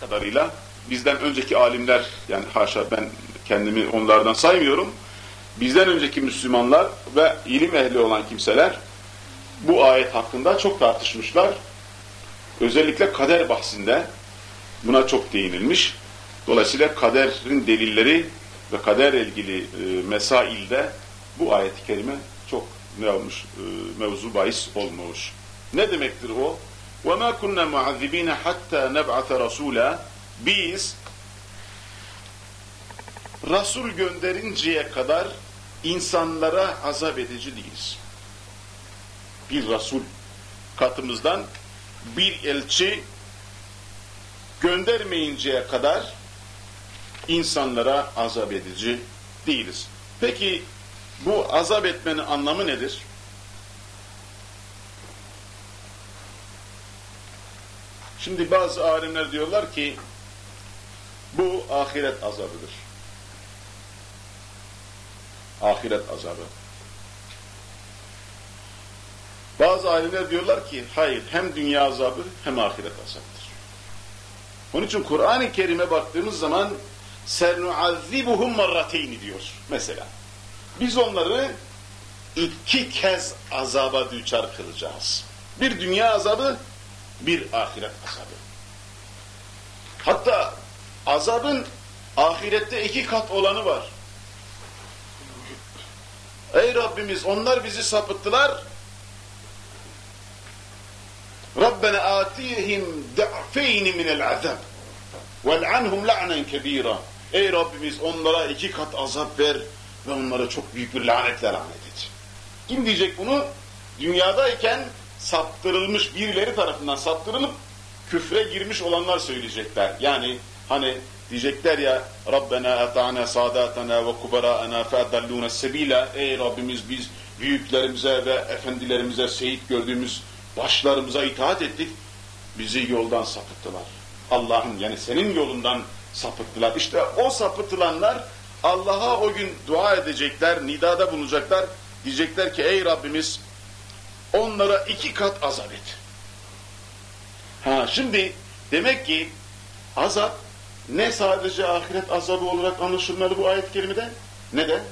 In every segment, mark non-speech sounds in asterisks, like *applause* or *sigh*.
kadarıyla bizden önceki alimler yani haşa ben kendimi onlardan saymıyorum. Bizden önceki Müslümanlar ve ilim ehli olan kimseler bu ayet hakkında çok tartışmışlar. Özellikle kader bahsinde buna çok değinilmiş. Dolayısıyla kaderin delilleri ve kader ilgili e, mesailde bu ayet-i kerime çok ne olmuş, e, mevzu bahis olmuş. Ne demektir o? وَمَا كُنَّا مُعَذِّب۪ينَ حَتَّى نَبْعَثَ رَسُولًا Biz Resul gönderinceye kadar insanlara azap edici değiliz. Bir Resul katımızdan bir elçi göndermeyinceye kadar insanlara azap edici değiliz. Peki bu azap etmenin anlamı nedir? Şimdi bazı alimler diyorlar ki bu ahiret azabıdır. Ahiret azabı. Bazı alimler diyorlar ki hayır hem dünya azabı hem ahiret azabıdır. Onun için Kur'an-ı Kerim'e baktığımız zaman senuazzibuhum marrateyni diyor mesela. Biz onları iki kez azaba düçar kılacağız. Bir dünya azabı, bir ahiret azabı. Hatta azabın ahirette iki kat olanı var. Ey Rabbimiz onlar bizi sapıttılar. Rabbena atihim da'feyni minel azab vel'anhum la'nen kebira. Ey Rabbimiz onlara iki kat azap ver ve onlara çok büyük bir lanetle lanet et. Kim diyecek bunu? Dünyadayken saptırılmış birileri tarafından saptırılıp küfre girmiş olanlar söyleyecekler. Yani hani diyecekler ya Rabbena ata'na sadatana ve kubara'ana fe'dallûne sebila Ey Rabbimiz biz büyüklerimize ve efendilerimize seyit gördüğümüz başlarımıza itaat ettik. Bizi yoldan sapıttılar. Allah'ın yani senin yolundan sapıttılar. İşte o sapıtılanlar Allah'a o gün dua edecekler, nidada bulunacaklar. Diyecekler ki ey Rabbimiz onlara iki kat azap et. Ha şimdi demek ki azap ne sadece ahiret azabı olarak anlaşılmalı bu ayet-i kerimede ne de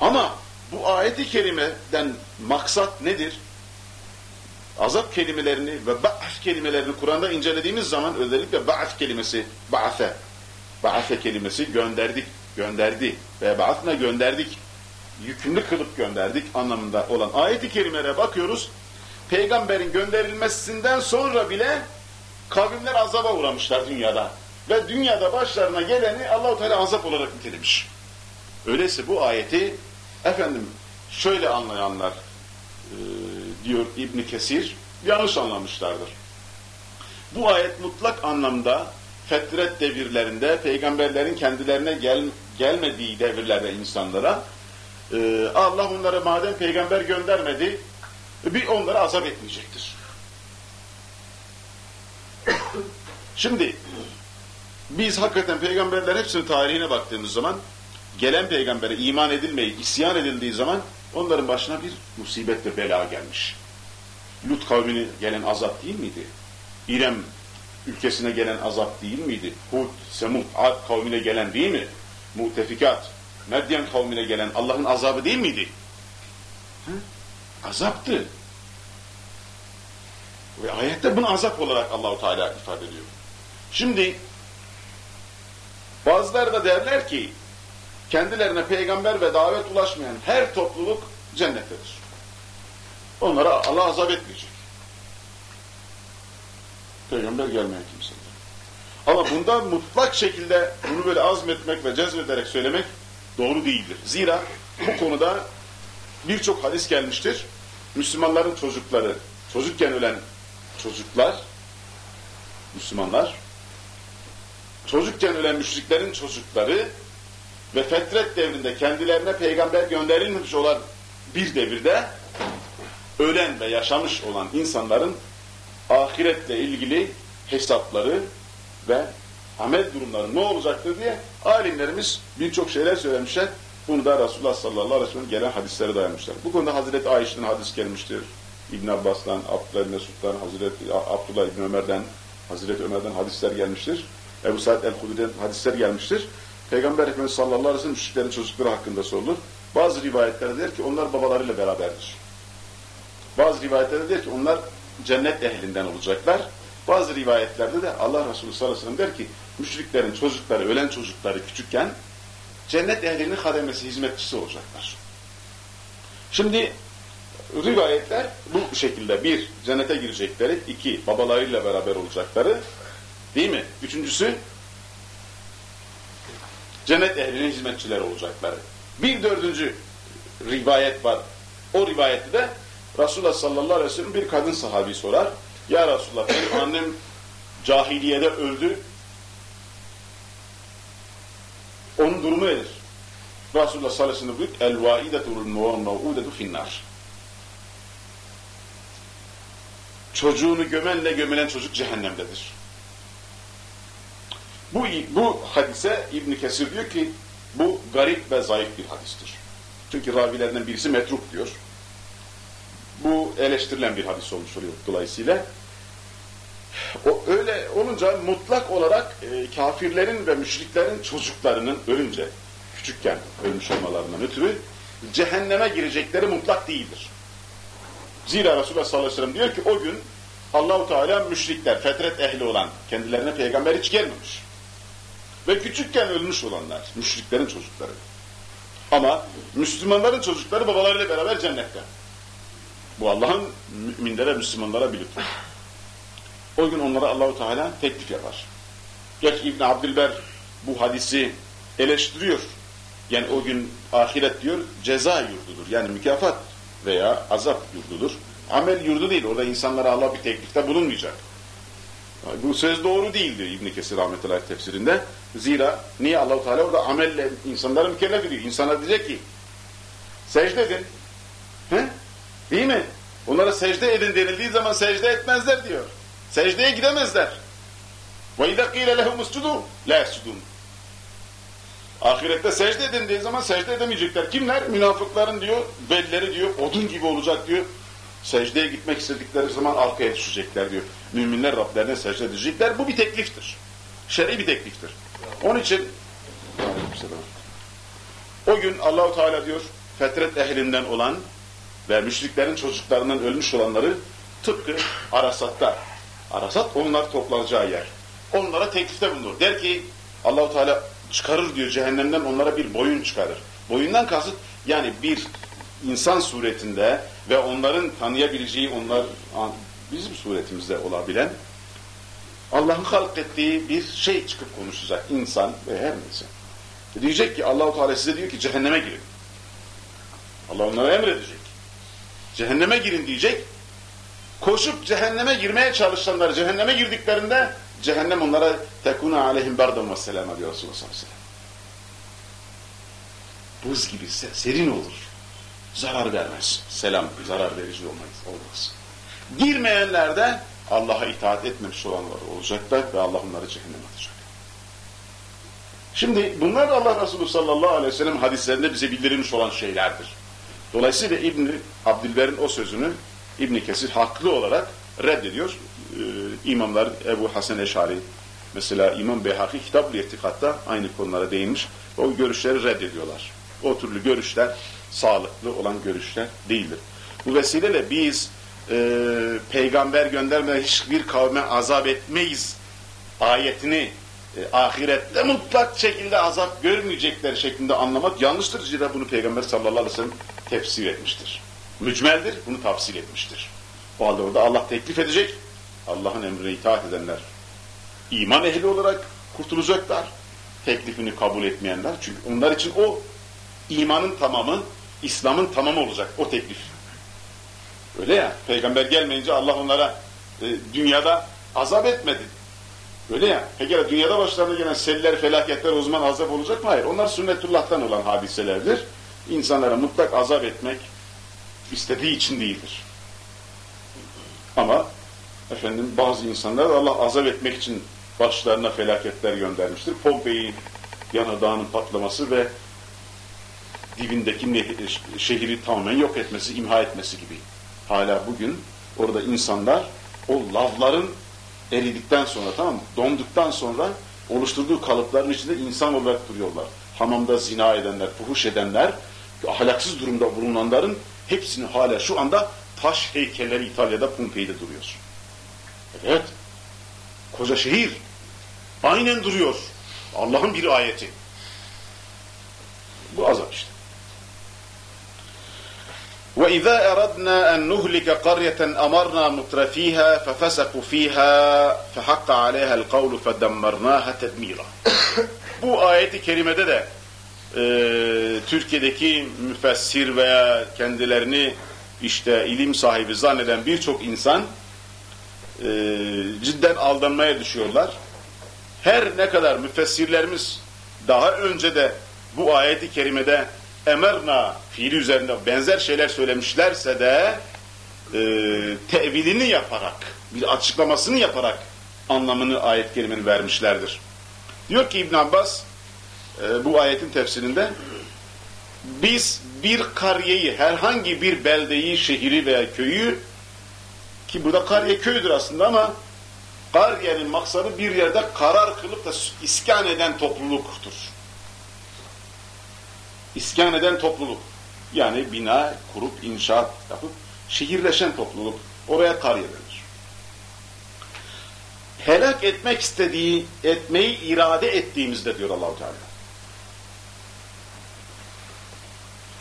ama bu ayet-i kerimeden maksat nedir? Azap kelimelerini ve ba'f kelimelerini Kur'an'da incelediğimiz zaman özellikle ba'f kelimesi, ba'fe, ba'fe kelimesi gönderdik, gönderdi ve ba'fne gönderdik, yükümlü kılıp gönderdik anlamında olan ayet-i kerimelere bakıyoruz. Peygamberin gönderilmesinden sonra bile kavimler azaba uğramışlar dünyada. Ve dünyada başlarına geleni Allahu Teala azap olarak nitelemiş. Öyleyse bu ayeti efendim şöyle anlayanlar e, diyor İbn Kesir yanlış anlamışlardır. Bu ayet mutlak anlamda fetret devirlerinde peygamberlerin kendilerine gel, gelmediği devirlerde insanlara e, Allah onlara madem peygamber göndermedi bir onlara azap etmeyecektir. Şimdi biz hakikaten peygamberler hepsinin tarihine baktığımız zaman gelen peygambere iman edilmeyi, isyan edildiği zaman onların başına bir musibet ve bela gelmiş. Lut kavmine gelen azap değil miydi? İrem ülkesine gelen azap değil miydi? Hud, Semud, Ad kavmine gelen değil mi? Mutefikat, Medyen kavmine gelen Allah'ın azabı değil miydi? Hı? Azaptı. Ve ayette bunu azap olarak Allahu Teala ifade ediyor. Şimdi bazıları da derler ki kendilerine peygamber ve davet ulaşmayan her topluluk cennettedir. Onlara Allah azap etmeyecek. Peygamber gelmeyen kimseler. Ama bunda mutlak şekilde bunu böyle azmetmek ve cezbederek söylemek doğru değildir. Zira bu konuda birçok hadis gelmiştir. Müslümanların çocukları, çocukken ölen çocuklar, Müslümanlar, çocukken ölen müşriklerin çocukları ve fetret devrinde kendilerine peygamber gönderilmiş olan bir devirde ölen ve yaşamış olan insanların ahiretle ilgili hesapları ve amel durumları ne olacaktır diye alimlerimiz birçok şeyler söylemişler. Bunu da Resulullah sallallahu aleyhi ve sellem gelen hadislere dayanmışlar. Bu konuda Hazreti Ayşe'nin hadis gelmiştir. İbn Abbas'tan, Abdullah Mesud'dan, Hazreti Abdullah İbn Ömer'den Hazreti Ömer'den hadisler gelmiştir. Ebu Said el-Hudri'den hadisler gelmiştir. Peygamber Efendimiz sallallahu aleyhi ve sellem müşriklerin çocukları hakkında sorulur. Bazı rivayetlerde der ki onlar babalarıyla beraberdir. Bazı rivayetlerde der ki onlar cennet ehlinden olacaklar. Bazı rivayetlerde de Allah Resulü sallallahu aleyhi ve sellem der ki müşriklerin çocukları, ölen çocukları küçükken cennet ehlinin hademesi, hizmetçisi olacaklar. Şimdi rivayetler bu şekilde. Bir, cennete girecekleri. iki babalarıyla beraber olacakları. Değil mi? Üçüncüsü, cennet ehlinin hizmetçileri olacakları. Bir dördüncü rivayet var. O rivayette de Resulullah sallallahu aleyhi ve sellem bir kadın sahabi sorar. Ya Resulullah benim annem cahiliyede öldü. Onun durumu nedir? Resulullah sallallahu aleyhi ve sellem el vaidetul mev'udetu finnar. Çocuğunu gömenle gömülen çocuk cehennemdedir. Bu, bu hadise İbn Kesir diyor ki bu garip ve zayıf bir hadistir. Çünkü ravilerden birisi metruk diyor. Bu eleştirilen bir hadis olmuş oluyor dolayısıyla. O öyle olunca mutlak olarak e, kafirlerin ve müşriklerin çocuklarının ölünce, küçükken ölmüş olmalarından ötürü cehenneme girecekleri mutlak değildir. Zira Resulullah sallallahu aleyhi ve sellem diyor ki o gün Allahu Teala müşrikler, fetret ehli olan kendilerine peygamber hiç gelmemiş. Ve küçükken ölmüş olanlar, müşriklerin çocukları. Ama Müslümanların çocukları babalarıyla beraber cennette. Bu Allah'ın müminlere, Müslümanlara bir lütfu. O gün onlara Allahu Teala teklif yapar. Gerçi İbn Abdülber bu hadisi eleştiriyor. Yani o gün ahiret diyor ceza yurdudur. Yani mükafat veya azap yurdudur. Amel yurdu değil. Orada insanlara Allah bir teklifte bulunmayacak. Bu söz doğru değildir İbn Kesir rahmetullahi tefsirinde. Zira niye Allahu Teala orada amelle insanları mükellef ediyor. İnsana diyecek ki secde edin. He? Değil mi? Onlara secde edin denildiği zaman secde etmezler diyor. Secdeye gidemezler. İzâ qîle lehum uscudû lâ yescudûn. Ahirette secde edin diye zaman secde edemeyecekler. Kimler? Münafıkların diyor, belleri diyor, odun gibi olacak diyor. Secdeye gitmek istedikleri zaman arkaya düşecekler diyor. Müminler Rablerine secde edecekler. Bu bir tekliftir. Şer'i bir tekliftir. Onun için o gün Allahu Teala diyor fetret ehlinden olan ve müşriklerin çocuklarından ölmüş olanları tıpkı Arasat'ta Arasat onlar toplanacağı yer. Onlara teklifte bulunur. Der ki Allahu Teala çıkarır diyor cehennemden onlara bir boyun çıkarır. Boyundan kasıt yani bir insan suretinde ve onların tanıyabileceği onlar bizim suretimizde olabilen Allah'ın halk ettiği bir şey çıkıp konuşacak insan ve her neyse. Diyecek ki Allahu Teala size diyor ki cehenneme girin. Allah onlara emredecek. Cehenneme girin diyecek. Koşup cehenneme girmeye çalışanlar cehenneme girdiklerinde cehennem onlara tekuna aleyhim berdan ve selama diyor Resulullah sallallahu. Buz gibi serin olur. Zarar vermez. Selam zarar verici olmaz. olmaz. Girmeyenler de Allah'a itaat etmemiş olanlar olacaklar ve Allah onları cehenneme atacak. Şimdi bunlar Allah Resulü sallallahu aleyhi ve sellem hadislerinde bize bildirilmiş olan şeylerdir. Dolayısıyla İbn Abdülber'in o sözünü İbn Kesir haklı olarak reddediyor. Ee, imamlar Ebu Hasan Eşari mesela İmam Beyhaki Kitab-ı aynı konulara değinmiş. O görüşleri reddediyorlar. O türlü görüşler sağlıklı olan görüşler değildir. Bu vesileyle biz e, peygamber göndermeden hiçbir kavme azap etmeyiz ayetini e, ahirette mutlak şekilde azap görmeyecekler şeklinde anlamak yanlıştır. Zira bunu peygamber sallallahu aleyhi ve sellem tefsir etmiştir. Mücmeldir, bunu tafsil etmiştir. O halde orada Allah teklif edecek, Allah'ın emrine itaat edenler iman ehli olarak kurtulacaklar. Teklifini kabul etmeyenler. Çünkü onlar için o imanın tamamı, İslam'ın tamamı olacak o teklif. Öyle ya, peygamber gelmeyince Allah onlara e, dünyada azap etmedi. Öyle ya, peki dünyada başlarına gelen seller, felaketler o zaman azap olacak mı? Hayır, onlar sünnetullah'tan olan hadiselerdir. İnsanlara mutlak azap etmek istediği için değildir. Ama efendim bazı insanlar Allah azap etmek için başlarına felaketler göndermiştir. Pompei'yi yanardağının patlaması ve dibindeki şehri tamamen yok etmesi, imha etmesi gibi. Hala bugün orada insanlar o lavların eridikten sonra tamam mı? Donduktan sonra oluşturduğu kalıpların içinde insan olarak duruyorlar. Hamamda zina edenler, fuhuş edenler, ahlaksız durumda bulunanların hepsini hala şu anda taş heykelleri İtalya'da Pompei'de duruyor. Evet. Koca şehir. Aynen duruyor. Allah'ın bir ayeti. Bu azap işte. وَإِذَا أَرَدْنَا أَنْ نُهْلِكَ قَرْيَةً أَمَرْنَا مُتْرَفِيهَا فَفَسَقُوا فِيهَا فَحَقَّ عَلَيْهَا الْقَوْلُ فَدَمَّرْنَاهَا تَدْمِيرًا Bu ayeti kerimede de e, Türkiye'deki müfessir veya kendilerini işte ilim sahibi zanneden birçok insan e, cidden aldanmaya düşüyorlar. Her ne kadar müfessirlerimiz daha önce de bu ayeti kerimede emerna fiili üzerinde benzer şeyler söylemişlerse de e, tevilini yaparak, bir açıklamasını yaparak anlamını ayet kerimenin vermişlerdir. Diyor ki İbn Abbas e, bu ayetin tefsirinde biz bir kariyeyi, herhangi bir beldeyi, şehri veya köyü ki burada kariye köydür aslında ama kariyenin maksadı bir yerde karar kılıp da iskan eden topluluktur. İskan eden topluluk. Yani bina kurup, inşaat yapıp şehirleşen topluluk. Oraya kariye denir. Helak etmek istediği, etmeyi irade ettiğimizde diyor Allahu Teala.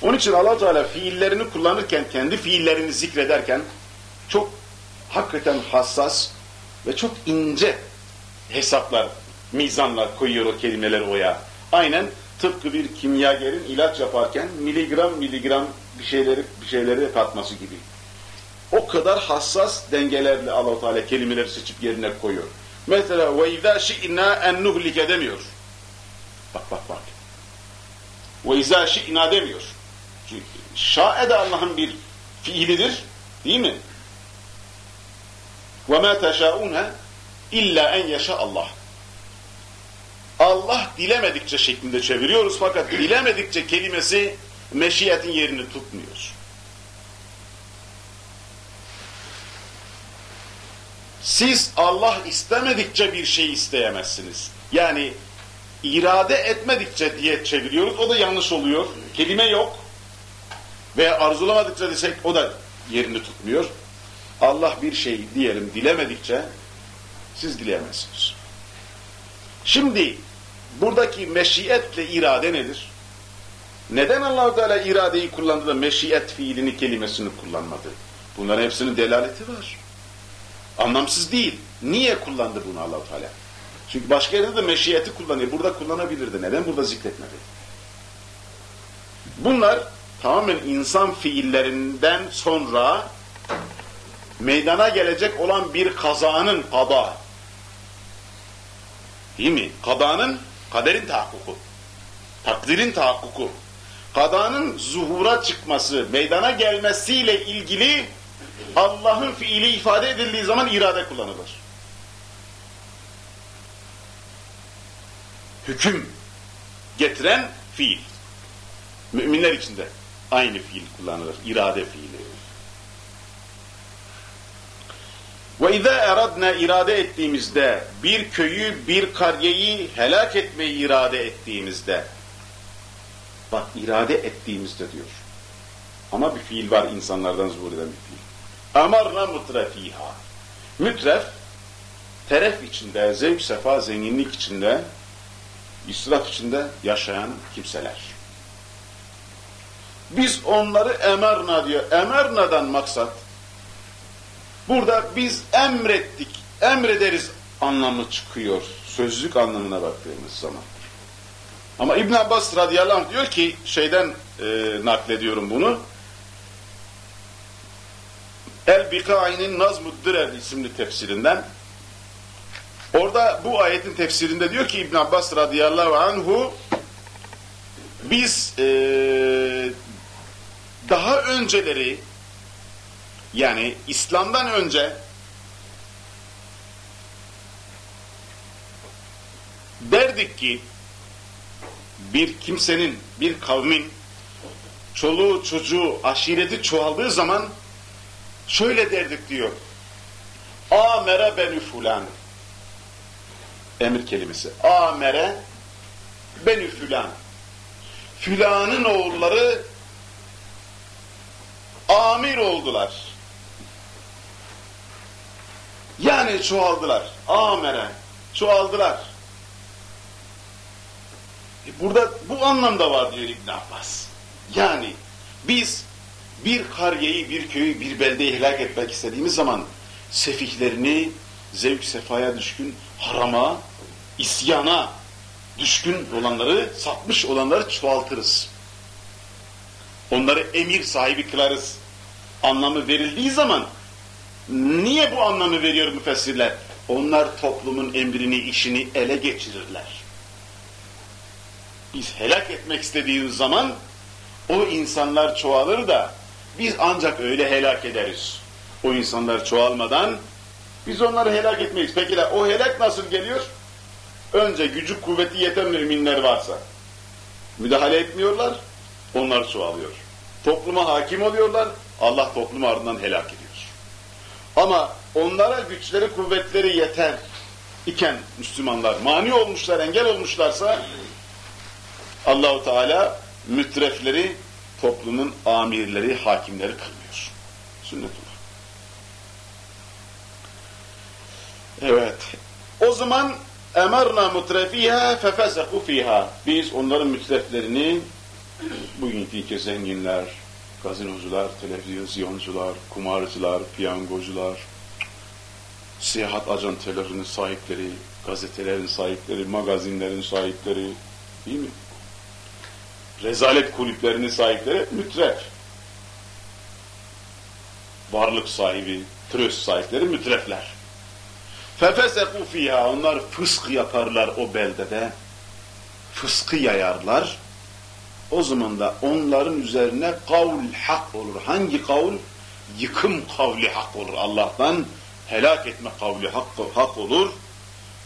Onun için allah Teala fiillerini kullanırken, kendi fiillerini zikrederken çok hakikaten hassas ve çok ince hesaplar, mizanlar koyuyor o kelimeleri oya. Aynen tıpkı bir kimyagerin ilaç yaparken miligram miligram bir şeyleri bir şeyleri katması gibi. O kadar hassas dengelerle Allah Teala kelimeleri seçip yerine koyuyor. Mesela ve izâ şi'nâ en nuhlike demiyor. Bak bak bak. Ve izâ şi'nâ demiyor. Şa'e de Allah'ın bir fiilidir. Değil mi? Mâ teşâûne illa en yaşa Allah. Allah dilemedikçe şeklinde çeviriyoruz fakat dilemedikçe kelimesi meşiyetin yerini tutmuyor. Siz Allah istemedikçe bir şey isteyemezsiniz. Yani irade etmedikçe diye çeviriyoruz. O da yanlış oluyor. Kelime yok. Ve arzulamadıkça desek o da yerini tutmuyor. Allah bir şey diyelim dilemedikçe siz dileyemezsiniz. Şimdi buradaki meşiyetle irade nedir? Neden allah Teala iradeyi kullandı da meşiyet fiilini kelimesini kullanmadı? Bunların hepsinin delaleti var. Anlamsız değil. Niye kullandı bunu allah Teala? Çünkü başka yerde de meşiyeti kullanıyor. Burada kullanabilirdi. Neden burada zikretmedi? Bunlar tamamen insan fiillerinden sonra meydana gelecek olan bir kazanın kada. Değil mi? Kadanın, kaderin tahakkuku. Takdirin tahakkuku. Kadanın zuhura çıkması, meydana gelmesiyle ilgili Allah'ın fiili ifade edildiği zaman irade kullanılır. Hüküm getiren fiil. Müminler içinde aynı fiil kullanılır. irade fiili. Ve izâ eradna irade ettiğimizde bir köyü, bir kariyeyi helak etmeyi irade ettiğimizde bak irade ettiğimizde diyor. Ama bir fiil var insanlardan zuhur eden bir fiil. Amarna mutrefiha. Mütref teref içinde, zevk, sefa, zenginlik içinde, israf içinde yaşayan kimseler. Biz onları emerna diyor. Emerna'dan maksat Burada biz emrettik, emrederiz anlamı çıkıyor. Sözlük anlamına baktığımız zaman. Ama İbn Abbas radıyallahu anh diyor ki, şeyden e, naklediyorum bunu. El-Bikai'nin Nazmud isimli tefsirinden. Orada bu ayetin tefsirinde diyor ki İbn Abbas radıyallahu anhu biz e, daha önceleri yani İslam'dan önce derdik ki bir kimsenin, bir kavmin çoluğu, çocuğu, aşireti çoğaldığı zaman şöyle derdik diyor. Amere benü fulan. Emir kelimesi. Amere benü fulan. Filanın oğulları amir oldular. Yani çoğaldılar. Amere. Çoğaldılar. E burada bu anlamda var diyor İbn Abbas. Yani biz bir kariyeyi, bir köyü, bir beldeyi helak etmek istediğimiz zaman sefihlerini zevk sefaya düşkün, harama, isyana düşkün olanları, satmış olanları çoğaltırız. Onları emir sahibi kılarız. Anlamı verildiği zaman niye bu anlamı veriyor müfessirler? Onlar toplumun emrini, işini ele geçirirler. Biz helak etmek istediğimiz zaman o insanlar çoğalır da biz ancak öyle helak ederiz. O insanlar çoğalmadan biz onları helak etmeyiz. Peki de o helak nasıl geliyor? Önce gücü kuvveti yeten müminler varsa müdahale etmiyorlar, onlar çoğalıyor. Topluma hakim oluyorlar, Allah toplumu ardından helak ediyor. Ama onlara güçleri kuvvetleri yeter iken Müslümanlar mani olmuşlar, engel olmuşlarsa Allahu Teala mütrefleri toplumun amirleri, hakimleri kılmıyor. Sünnetullah. Evet. O zaman emerna mutrefiha fefeseku fiha. Biz onların mütreflerini bugünkü zenginler, gazinocular, televizyoncular, kumarcılar, piyangocular, seyahat ajantelerinin sahipleri, gazetelerin sahipleri, magazinlerin sahipleri, değil mi? Rezalet kulüplerinin sahipleri mütref. Varlık sahibi, tröst sahipleri mütrefler. Fefeseku fiha, onlar fısk yaparlar o beldede. Fıskı yayarlar. O zaman da onların üzerine kavl hak olur. Hangi kavl? Yıkım kavli hak olur Allah'tan. Helak etme kavli hak, hak olur.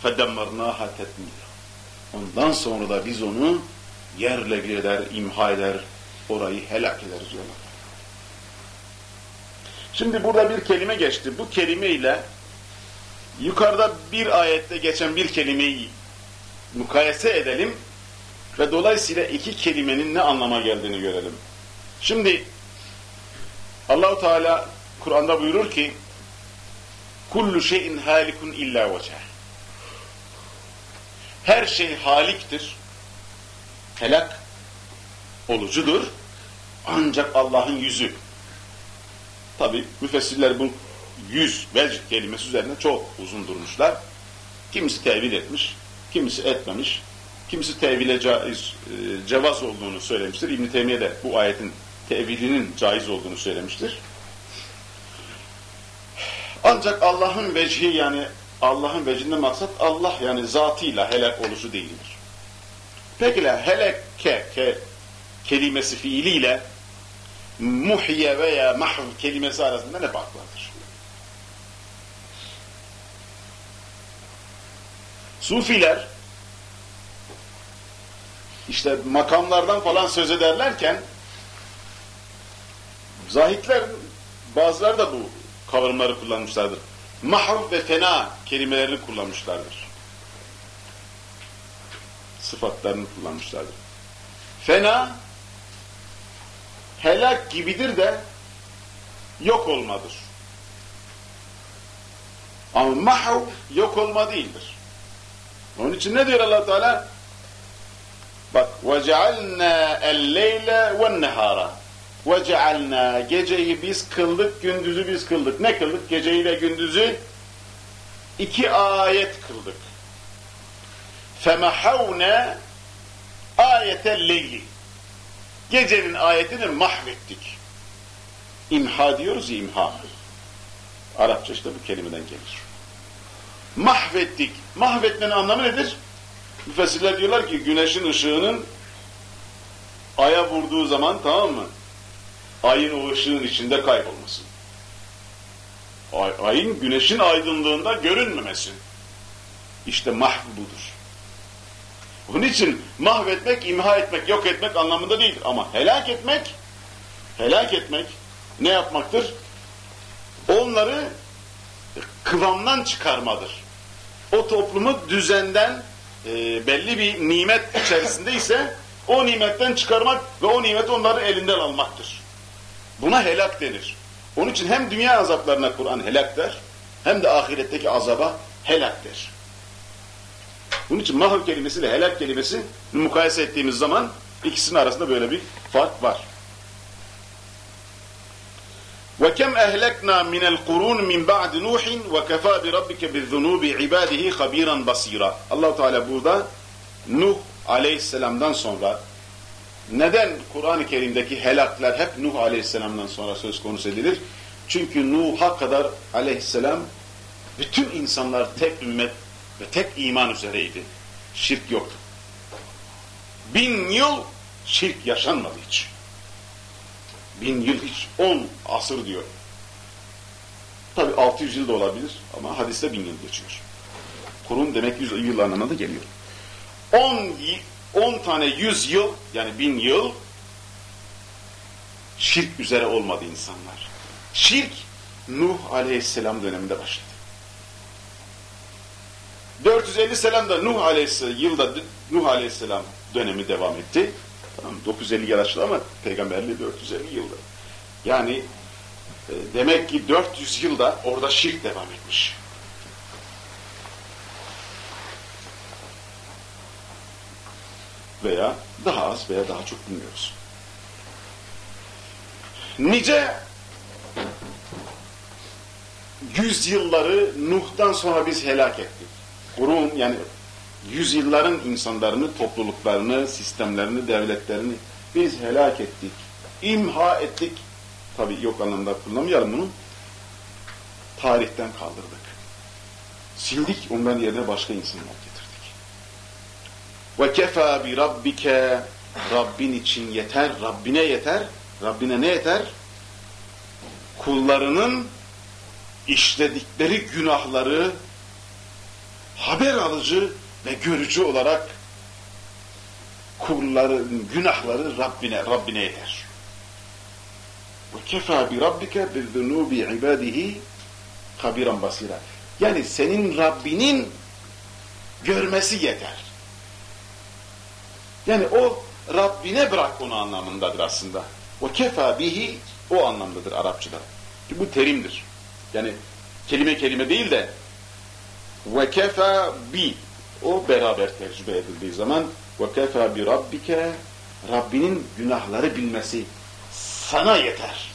فَدَمَّرْنَاهَا تَتْمِيلًا Ondan sonra da biz onu yerle bir eder, imha eder, orayı helak ederiz diyorlar. Şimdi burada bir kelime geçti. Bu kelime ile yukarıda bir ayette geçen bir kelimeyi mukayese edelim ve dolayısıyla iki kelimenin ne anlama geldiğini görelim. Şimdi Allahu Teala Kur'an'da buyurur ki kullu şeyin halikun illa veceh. Her şey haliktir. Helak olucudur. Ancak Allah'ın yüzü. Tabi müfessirler bu yüz vecih kelimesi üzerine çok uzun durmuşlar. Kimisi tevil etmiş, kimisi etmemiş. Kimisi tevile caiz, e, cevaz olduğunu söylemiştir. İbn-i Teymiye de bu ayetin tevilinin caiz olduğunu söylemiştir. Ancak Allah'ın vecihi yani Allah'ın vecihinden maksat Allah yani zatıyla helak oluşu değildir. Peki la helekke ke, kelimesi fiiliyle muhye veya mahv kelimesi arasında ne fark vardır? Sufiler işte makamlardan falan söz ederlerken zahitler bazıları da bu kavramları kullanmışlardır. Mahv ve fena kelimelerini kullanmışlardır. Sıfatlarını kullanmışlardır. Fena helak gibidir de yok olmadır. Ama mahv yok olma değildir. Onun için ne diyor allah Teala? Bak وَجَعَلْنَا اللَّيْلَ وَالنَّهَارَ وَجَعَلْنَا Geceyi biz kıldık, gündüzü biz kıldık. Ne kıldık? Geceyi ve gündüzü iki ayet kıldık. فَمَحَوْنَا ayete leyli. Gecenin ayetini mahvettik. İmha diyoruz ya imha. Arapça işte bu kelimeden gelir. Mahvettik. Mahvetmenin anlamı nedir? Müfessirler diyorlar ki güneşin ışığının aya vurduğu zaman tamam mı? Ayın o ışığın içinde kaybolması. Ay, ayın güneşin aydınlığında görünmemesi. İşte mahv budur. Onun için mahvetmek, imha etmek, yok etmek anlamında değildir. Ama helak etmek, helak etmek ne yapmaktır? Onları kıvamdan çıkarmadır. O toplumu düzenden e, belli bir nimet içerisindeyse o nimetten çıkarmak ve o nimeti onların elinden almaktır. Buna helak denir. Onun için hem dünya azaplarına Kur'an helak der, hem de ahiretteki azaba helak der. Bunun için mahv kelimesiyle helak kelimesi mukayese ettiğimiz zaman ikisinin arasında böyle bir fark var. وَكَمْ اَهْلَكْنَا مِنَ الْقُرُونِ مِنْ بَعْدِ نُوحٍ وَكَفَى بِرَبِّكَ بِالذُّنُوبِ عِبَادِهِ خَب۪يرًا بَص۪يرًا allah Teala burada Nuh aleyhisselamdan sonra neden Kur'an-ı Kerim'deki helakler hep Nuh aleyhisselamdan sonra söz konusu edilir? Çünkü Nuh'a kadar aleyhisselam bütün insanlar tek ümmet ve tek iman üzereydi. Şirk yoktu. Bin yıl şirk yaşanmadı hiç. Bin yıl hiç, on asır diyor. Tabi 600 yıl da olabilir ama hadiste bin yıl geçiyor. Kurun demek yüz yıl anlamına da geliyor. 10 10 tane yüz yıl yani bin yıl şirk üzere olmadı insanlar. Şirk Nuh aleyhisselam döneminde başladı. 450 selamda Nuh aleyhisselam yılda Nuh aleyhisselam dönemi devam etti. Tamam 950 yıl açıldı ama peygamberliği 450 yılda. Yani e, demek ki 400 yılda orada şirk devam etmiş. Veya daha az veya daha çok bilmiyoruz. Nice yüzyılları Nuh'tan sonra biz helak ettik. Kurun yani yüzyılların insanlarını, topluluklarını, sistemlerini, devletlerini biz helak ettik. imha ettik. Tabi yok anlamda kullanmayalım bunu. Tarihten kaldırdık. Sildik, onların yerine başka insanlar getirdik. Ve kefa bi rabbike Rabbin için yeter, Rabbine yeter. Rabbine ne yeter? Kullarının işledikleri günahları haber alıcı ve görücü olarak kulların günahları Rabbine Rabbine yeter. Rabbike bil zunubi ibadihi habiran basira. Yani senin Rabbinin görmesi yeter. Yani o Rabbine bırak onu anlamındadır aslında. O kefa bihi o anlamdadır Arapçada. Bu terimdir. Yani kelime kelime değil de ve kefa bi o beraber tecrübe edildiği zaman bi rabbike Rabbinin günahları bilmesi sana yeter.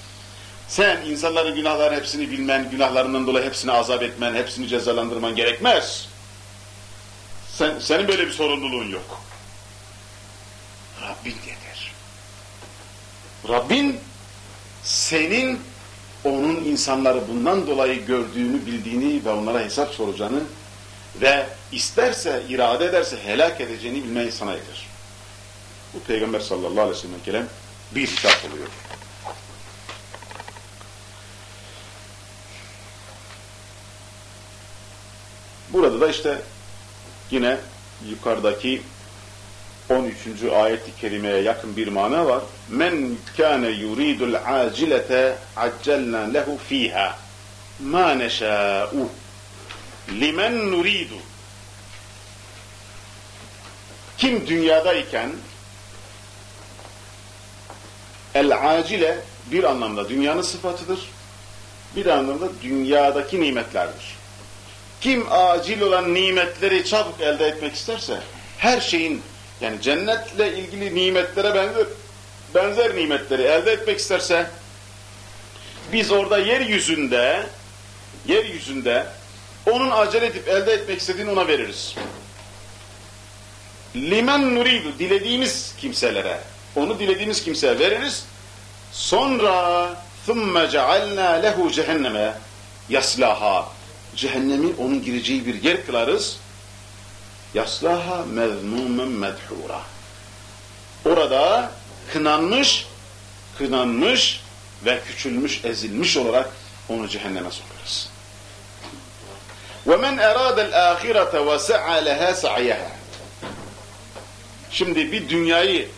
Sen insanların günahları hepsini bilmen, günahlarından dolayı hepsini azap etmen, hepsini cezalandırman gerekmez. Sen, senin böyle bir sorumluluğun yok. Rabbin yeter. Rabbin senin onun insanları bundan dolayı gördüğünü, bildiğini ve onlara hesap soracağını ve isterse, irade ederse helak edeceğini bilmeyi sana yeter. Bu Peygamber sallallahu aleyhi ve sellem gelen bir hitap oluyor. Burada da işte yine yukarıdaki 13. ayet-i kerimeye yakın bir mana var. Men kâne yuridul acilete accelna lehu fiha ma neşâ'u limen nuridu. Kim dünyadayken el acile bir anlamda dünyanın sıfatıdır bir anlamda dünyadaki nimetlerdir. Kim acil olan nimetleri çabuk elde etmek isterse her şeyin yani cennetle ilgili nimetlere benzer benzer nimetleri elde etmek isterse biz orada yeryüzünde yeryüzünde onun acele edip elde etmek istediğini ona veririz. Limen nuridu dilediğimiz kimselere onu dilediğimiz kimseye veririz. Sonra ثُمَّ جَعَلْنَا لَهُ cehenneme yaslaha cehennemi onun gireceği bir yer kılarız. Yaslaha mezmumen medhura. Orada kınanmış, kınanmış ve küçülmüş, ezilmiş olarak onu cehenneme sokarız. وَمَنْ اَرَادَ الْآخِرَةَ وَسَعَى لَهَا سَعْيَهَا Şimdi bir dünyayı,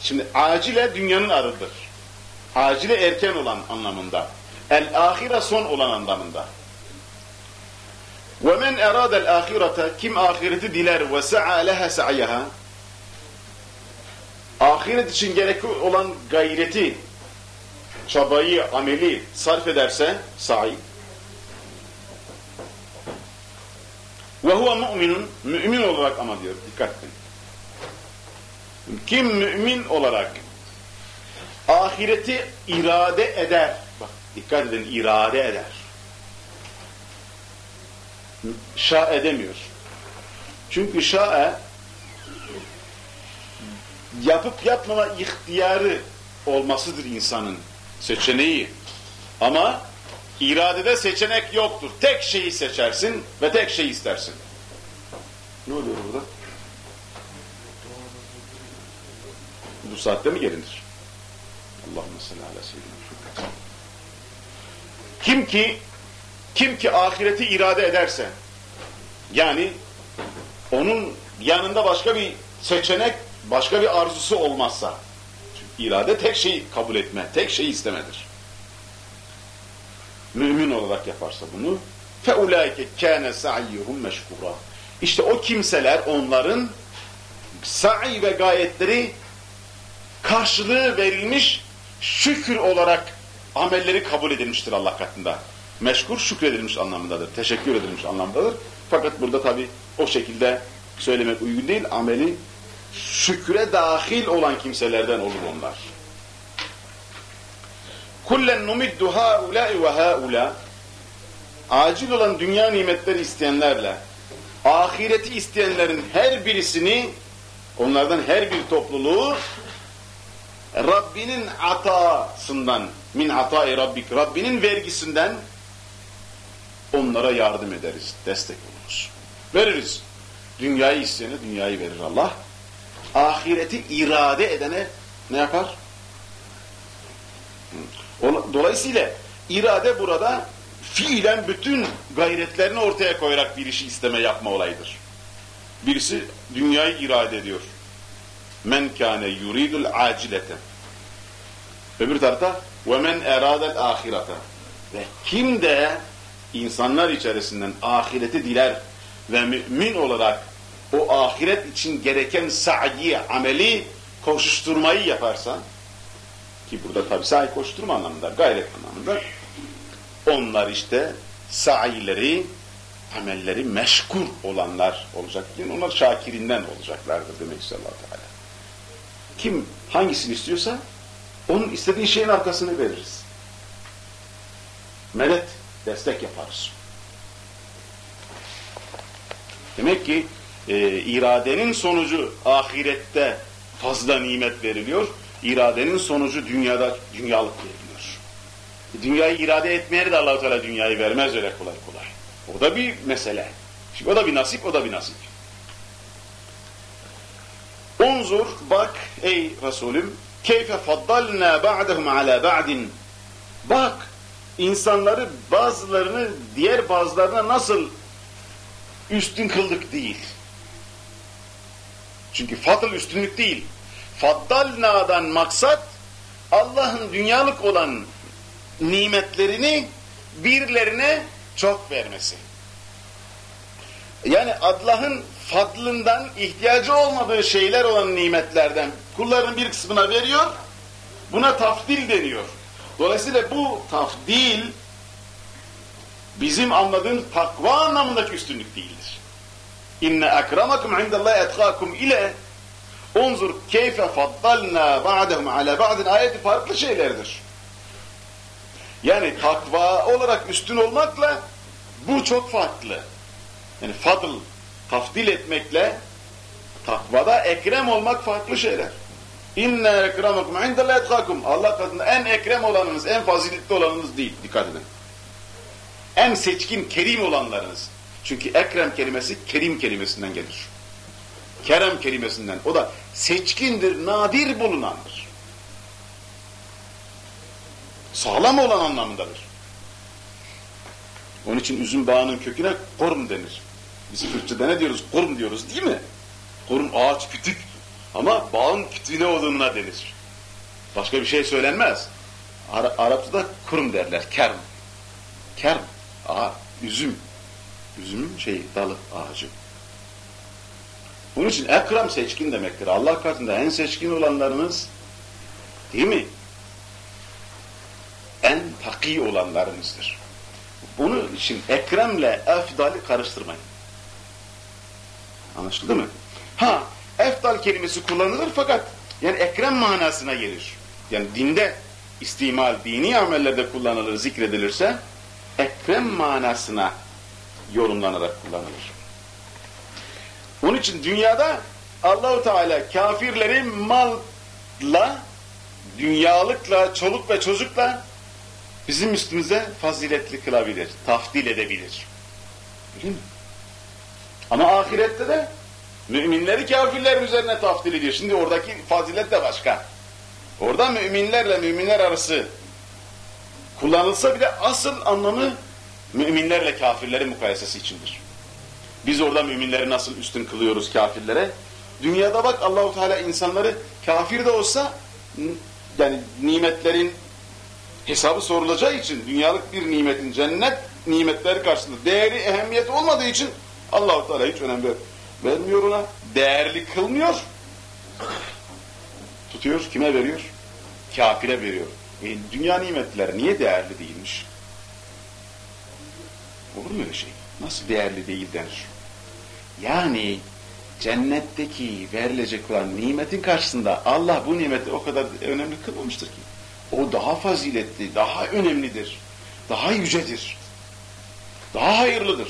şimdi acile dünyanın arıdır. Acile erken olan anlamında. El-ahire son olan anlamında. وَمَنْ اَرَادَ الْآخِرَةَ Kim ahireti diler وَسَعَى لَهَا سَعْيَهَا Ahiret için gerekli olan gayreti, çabayı, ameli sarf ederse, sahi, ve huve mu'minun, mümin olarak ama diyor, dikkat edin. Kim mümin olarak ahireti irade eder, bak dikkat edin, irade eder. Şa edemiyor. Çünkü şa'e yapıp yapmama ihtiyarı olmasıdır insanın seçeneği. Ama iradede seçenek yoktur. Tek şeyi seçersin ve tek şeyi istersin. Ne oluyor burada? Bu saatte mi gelinir? Allahümme salli ala seyyidina Kim ki kim ki ahireti irade ederse yani onun yanında başka bir seçenek başka bir arzusu olmazsa çünkü irade tek şeyi kabul etme, tek şeyi istemedir Mümin olarak yaparsa bunu فَاُولَٰئِكَ كَانَ سَعِيُّهُمْ مَشْكُورًا İşte o kimseler onların sa'i ve gayetleri karşılığı verilmiş şükür olarak amelleri kabul edilmiştir Allah katında. Meşkur şükredilmiş anlamındadır, teşekkür edilmiş anlamındadır. Fakat burada tabi o şekilde söylemek uygun değil, ameli şükre dahil olan kimselerden olur onlar. Kullen numiddu haulâi ve haulâ acil olan dünya nimetleri isteyenlerle ahireti isteyenlerin her birisini onlardan her bir topluluğu Rabbinin atasından min atai rabbik Rabbinin vergisinden onlara yardım ederiz, destek oluruz. Veririz. Dünyayı isteyene dünyayı verir Allah. Ahireti irade edene ne yapar? Dolayısıyla irade burada fiilen bütün gayretlerini ortaya koyarak bir işi isteme yapma olayıdır. Birisi dünyayı irade ediyor. Men kâne yuridul acilete. Öbür tarafta ve men eradel ahirete. Ve kim de insanlar içerisinden ahireti diler ve mümin olarak o ahiret için gereken sa'yi, ameli, koşuşturmayı yaparsa ki burada tabi sa'i koşturma anlamında, gayret anlamında onlar işte sa'ileri, amelleri meşkur olanlar olacak. Yani onlar şakirinden olacaklardır demek istiyor Teala. Kim hangisini istiyorsa onun istediği şeyin arkasını veririz. Medet, destek yaparız. Demek ki e, iradenin sonucu ahirette fazla nimet veriliyor. İradenin sonucu dünyada dünyalık veriliyor. Dünyayı irade etmeyeni de allah Teala dünyayı vermez öyle kolay kolay. O da bir mesele. Şimdi o da bir nasip, o da bir nasip. Unzur, bak ey Resulüm, keyfe faddalna ba'dehum ala ba'din. Bak, insanları bazılarını diğer bazılarına nasıl üstün kıldık değil. Çünkü fadıl üstünlük değil. Faddalna'dan maksat Allah'ın dünyalık olan nimetlerini birilerine çok vermesi. Yani Allah'ın fadlından ihtiyacı olmadığı şeyler olan nimetlerden kulların bir kısmına veriyor. Buna tafdil deniyor. Dolayısıyla bu tafdil bizim anladığımız takva anlamındaki üstünlük değildir. İnne akramakum indallahi etkakum ile unzur keyfe faddalna ba'dehum ala ba'din ayeti farklı şeylerdir. Yani takva olarak üstün olmakla bu çok farklı. Yani fadl, tafdil etmekle takvada ekrem olmak farklı şeyler. İnne ekramakum indallahi etkakum. Allah katında en ekrem olanınız, en faziletli olanınız değil. Dikkat edin. En seçkin, kerim olanlarınız. Çünkü ekrem kelimesi kerim kelimesinden gelir. Kerem kelimesinden. O da seçkindir, nadir bulunandır. Sağlam olan anlamındadır. Onun için üzüm bağının köküne korm denir. Biz Türkçe'de ne diyoruz? Korm diyoruz değil mi? Korm ağaç kütük. Ama bağın kütüğüne olduğuna denir. Başka bir şey söylenmez. Ara Arapçada kurum derler. Kerm. Kerm. Aha, üzüm. Üzümün şey dalı ağacı. Bunun için ekrem seçkin demektir. Allah katında en seçkin olanlarınız değil mi? En taki olanlarınızdır. Bunun için ekremle efdali karıştırmayın. Anlaşıldı mı? Ha, efdal kelimesi kullanılır fakat yani ekrem manasına gelir. Yani dinde istimal, dini amellerde kullanılır, zikredilirse ekrem manasına yorumlanarak kullanılır. Onun için dünyada Allahu Teala kafirleri malla, dünyalıkla, çoluk ve çocukla bizim üstümüze faziletli kılabilir, tafdil edebilir. Öyle mi? Ama ahirette de müminleri kafirlerin üzerine tafdil ediyor. Şimdi oradaki fazilet de başka. Orada müminlerle müminler arası kullanılsa bile asıl anlamı müminlerle kafirlerin mukayesesi içindir. Biz orada müminleri nasıl üstün kılıyoruz kafirlere? Dünyada bak Allahu Teala insanları kafir de olsa yani nimetlerin hesabı sorulacağı için dünyalık bir nimetin cennet nimetleri karşısında değeri ehemmiyeti olmadığı için Allahu Teala hiç önem ver, vermiyor ona. Değerli kılmıyor. Tutuyor. Kime veriyor? Kafire veriyor. E, dünya nimetleri niye değerli değilmiş? Olur mu öyle şey? Nasıl değerli değil denir? Yani cennetteki verilecek olan nimetin karşısında Allah bu nimeti o kadar önemli kılmamıştır ki. O daha faziletli, daha önemlidir, daha yücedir, daha hayırlıdır.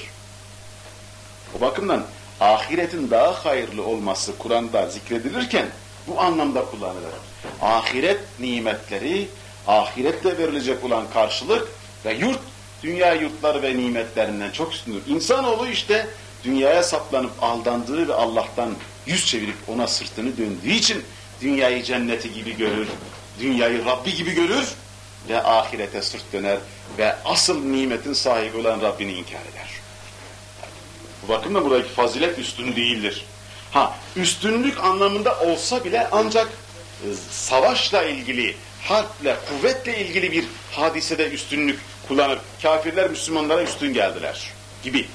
O bakımdan ahiretin daha hayırlı olması Kur'an'da zikredilirken bu anlamda kullanılır. Ahiret nimetleri, ahirette verilecek olan karşılık ve yurt, dünya yurtları ve nimetlerinden çok üstündür. İnsanoğlu işte dünyaya saplanıp aldandığı ve Allah'tan yüz çevirip ona sırtını döndüğü için dünyayı cenneti gibi görür, dünyayı Rabbi gibi görür ve ahirete sırt döner ve asıl nimetin sahibi olan Rabbini inkar eder. Bu bakımdan buradaki fazilet üstün değildir. Ha, üstünlük anlamında olsa bile ancak e, savaşla ilgili, harple, kuvvetle ilgili bir hadisede üstünlük kullanıp kafirler Müslümanlara üstün geldiler gibi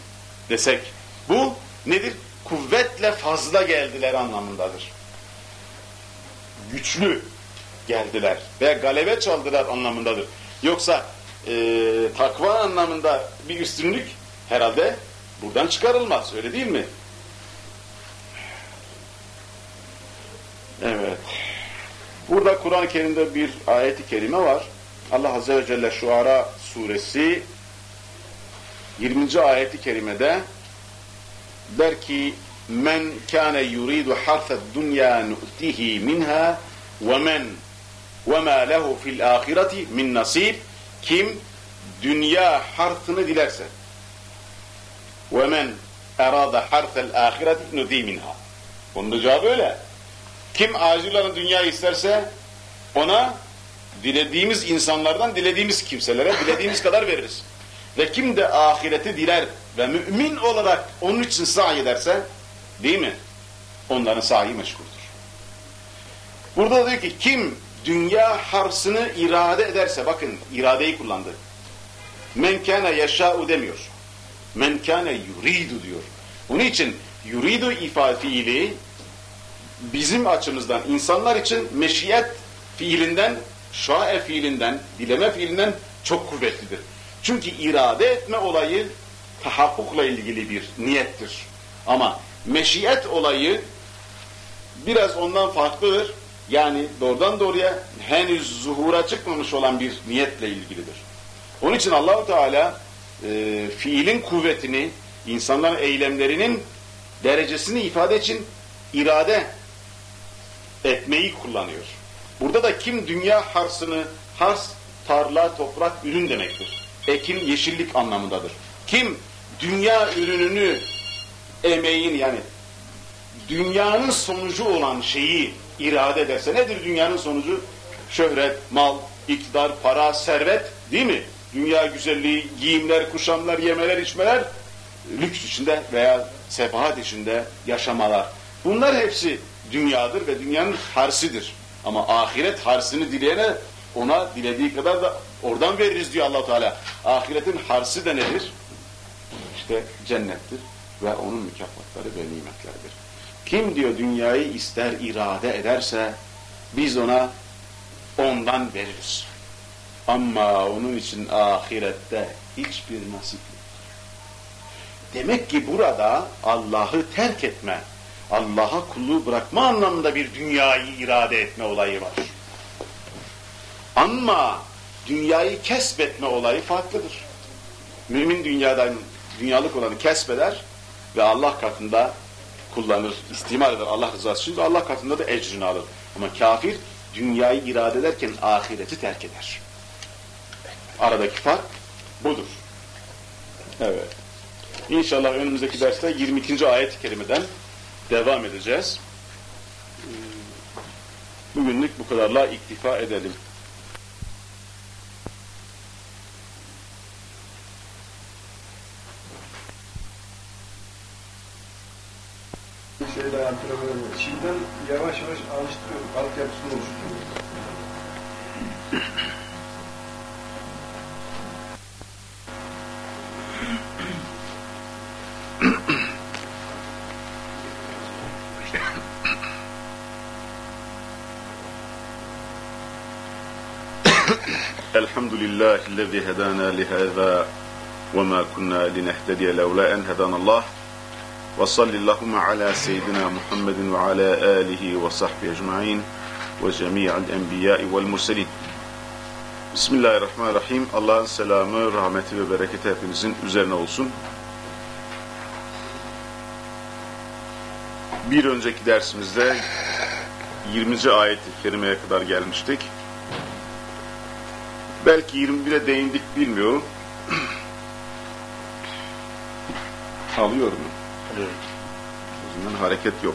desek. Bu nedir? Kuvvetle fazla geldiler anlamındadır. Güçlü geldiler ve galebe çaldılar anlamındadır. Yoksa e, takva anlamında bir üstünlük herhalde buradan çıkarılmaz. Öyle değil mi? Evet. Burada Kur'an-ı Kerim'de bir ayeti kerime var. Allah Azze ve Celle Şuara suresi 20. ayeti kerimede der ki men kâne yuridu harfed dünya nu'tihi minha ve men ve ma lehu fil ahireti min nasib kim dünya harfını dilerse ve men erada harfel ahireti nudi minha onun cevabı öyle kim acil dünyayı isterse ona dilediğimiz insanlardan dilediğimiz kimselere dilediğimiz kadar veririz. Ve kim de ahireti diler ve mümin olarak onun için sahi ederse değil mi? Onların sahi meşguldür. Burada diyor ki kim dünya harsını irade ederse bakın iradeyi kullandı. Men kâne yaşâ'u demiyor. Men kâne yuridu diyor. Bunun için yuridu ifade fiili bizim açımızdan insanlar için meşiyet fiilinden, şae fiilinden, dileme fiilinden çok kuvvetlidir. Çünkü irade etme olayı tahakkukla ilgili bir niyettir. Ama meşiyet olayı biraz ondan farklıdır. Yani doğrudan doğruya henüz zuhura çıkmamış olan bir niyetle ilgilidir. Onun için Allahu Teala e, fiilin kuvvetini, insanların eylemlerinin derecesini ifade için irade etmeyi kullanıyor. Burada da kim dünya harsını, hars, tarla, toprak, ürün demektir. Ekin, yeşillik anlamındadır. Kim dünya ürününü, emeğin yani dünyanın sonucu olan şeyi irade ederse nedir dünyanın sonucu? Şöhret, mal, iktidar, para, servet değil mi? Dünya güzelliği, giyimler, kuşamlar, yemeler, içmeler, lüks içinde veya sefahat içinde yaşamalar. Bunlar hepsi dünyadır ve dünyanın harsidir. Ama ahiret harsını dileyene ona dilediği kadar da oradan veririz diyor allah Teala. Ahiretin harsı da nedir? İşte cennettir ve onun mükafatları ve nimetleridir. Kim diyor dünyayı ister irade ederse biz ona ondan veririz. Ama onun için ahirette hiçbir nasip yok. Demek ki burada Allah'ı terk etme, Allah'a kulluğu bırakma anlamında bir dünyayı irade etme olayı var. Ama dünyayı kesbetme olayı farklıdır. Mümin dünyadan dünyalık olanı kesbeder ve Allah katında kullanır, istimal eder Allah rızası için Allah katında da ecrini alır. Ama kafir dünyayı irade ederken ahireti terk eder. Aradaki fark budur. Evet. İnşallah önümüzdeki derste 22. ayet-i kerimeden devam edeceğiz. Bugünlük bu kadarla iktifa edelim. şeyde antrenörler. Şimdiden yavaş yavaş alıştırıyoruz. Altyapısını oluşturuyoruz. الحمد لله الذي هدانا لهذا وما كنا لنهتدي لولا أن هدانا الله وصل اللهم على سيدنا محمد وعلى آله وصحبه أجمعين وجميع الأنبياء والمرسلين Bismillahirrahmanirrahim. Allah'ın selamı, rahmeti ve bereketi hepinizin üzerine olsun. Bir önceki dersimizde 20. ayet-i kerimeye kadar gelmiştik. Belki 21'e değindik bilmiyorum. Alıyor mu? Evet. O zaman hareket yok.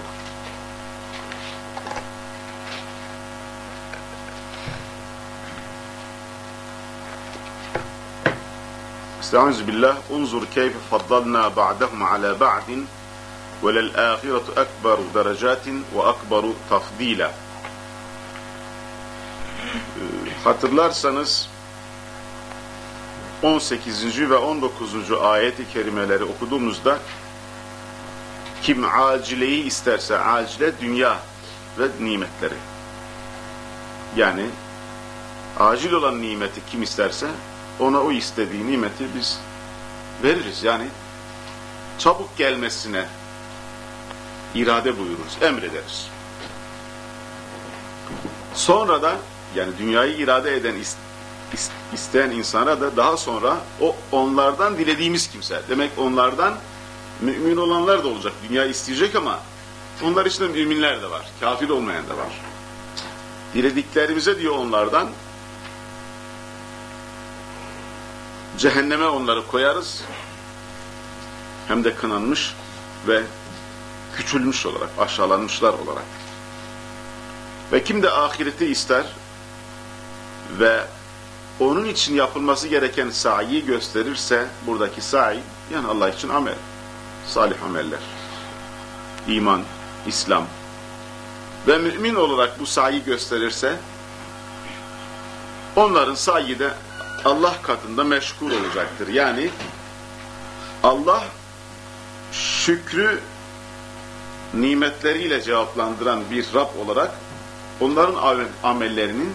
Estaizu billah. Unzur keyfe faddalna ba'dahum ala ba'din ve lel ahiretu ekberu derecatin ve ekberu tafdila. Hatırlarsanız 18. ve 19. ayet-i kerimeleri okuduğumuzda kim acileyi isterse acile dünya ve nimetleri. Yani acil olan nimeti kim isterse ona o istediği nimeti biz veririz. Yani çabuk gelmesine irade buyururuz, emrederiz. Sonra da yani dünyayı irade eden isteyen insana da daha sonra o onlardan dilediğimiz kimse. Demek onlardan mümin olanlar da olacak. Dünya isteyecek ama onlar içinde müminler de var. Kafir olmayan da var. Dilediklerimize diyor onlardan cehenneme onları koyarız. Hem de kınanmış ve küçülmüş olarak, aşağılanmışlar olarak. Ve kim de ahireti ister ve onun için yapılması gereken sayi gösterirse buradaki sayi yani Allah için amel salih ameller, iman, İslam ve mümin olarak bu sayı gösterirse onların sayı da Allah katında meşgul olacaktır. Yani Allah şükrü nimetleriyle cevaplandıran bir Rab olarak onların amellerinin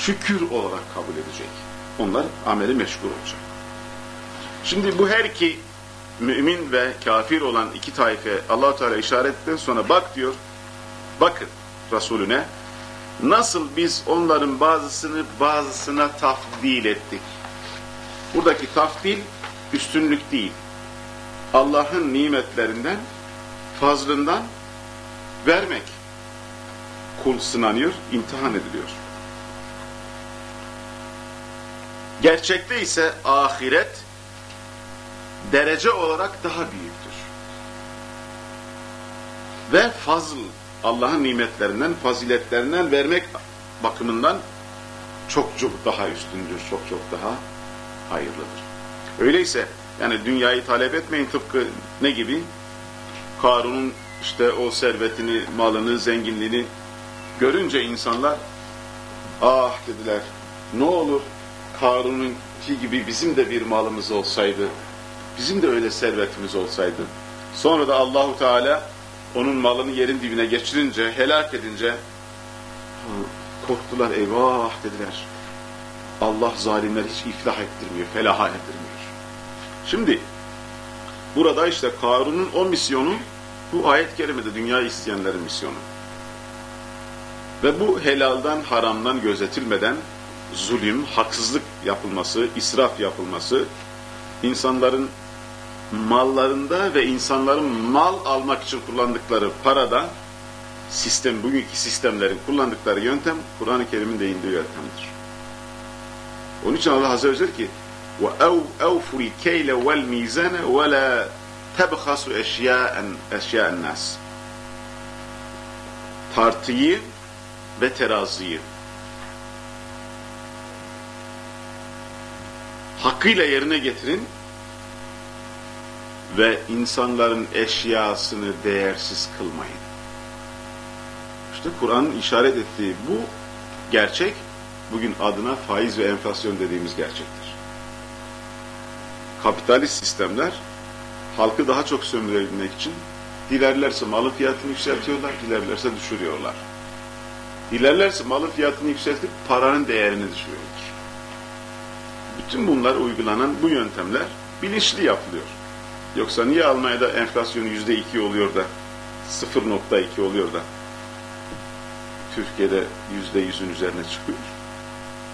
şükür olarak kabul edecek. Onlar ameli meşgul olacak. Şimdi bu her iki mümin ve kafir olan iki taife allah Teala işaretten sonra bak diyor, bakın Resulüne, nasıl biz onların bazısını bazısına tafdil ettik. Buradaki tafdil üstünlük değil. Allah'ın nimetlerinden, fazlından vermek. Kul sınanıyor, imtihan ediliyor. Gerçekte ise ahiret derece olarak daha büyüktür. Ve fazl, Allah'ın nimetlerinden, faziletlerinden vermek bakımından çok çok daha üstündür, çok çok daha hayırlıdır. Öyleyse yani dünyayı talep etmeyin tıpkı ne gibi? Karun'un işte o servetini, malını, zenginliğini görünce insanlar ah dediler ne olur Karun'unki gibi bizim de bir malımız olsaydı Bizim de öyle servetimiz olsaydı. Sonra da Allahu Teala onun malını yerin dibine geçirince, helak edince korktular, eyvah dediler. Allah zalimleri hiç iflah ettirmiyor, felaha ettirmiyor. Şimdi burada işte Karun'un o misyonu bu ayet-i kerimede dünya isteyenlerin misyonu. Ve bu helaldan, haramdan gözetilmeden zulüm, haksızlık yapılması, israf yapılması, insanların mallarında ve insanların mal almak için kullandıkları parada sistem, bugünkü sistemlerin kullandıkları yöntem Kur'an-ı Kerim'in değindiği yöntemdir. Onun için Allah Azze ve Celle ki وَاَوْفُ الْكَيْلَ وَالْمِيزَانَ وَلَا تَبْخَسُ اَشْيَاءَ النَّاسِ Tartıyı ve teraziyi hakkıyla yerine getirin ve insanların eşyasını değersiz kılmayın. İşte Kur'an'ın işaret ettiği bu gerçek, bugün adına faiz ve enflasyon dediğimiz gerçektir. Kapitalist sistemler, halkı daha çok sömürebilmek için dilerlerse malın fiyatını yükseltiyorlar, dilerlerse düşürüyorlar. Dilerlerse malın fiyatını yükseltip paranın değerini düşürüyorlar. Bütün bunlar uygulanan bu yöntemler bilinçli yapılıyor. Yoksa niye Almanya'da enflasyon yüzde iki oluyor da 0.2 oluyor da Türkiye'de yüzde yüzün üzerine çıkıyor.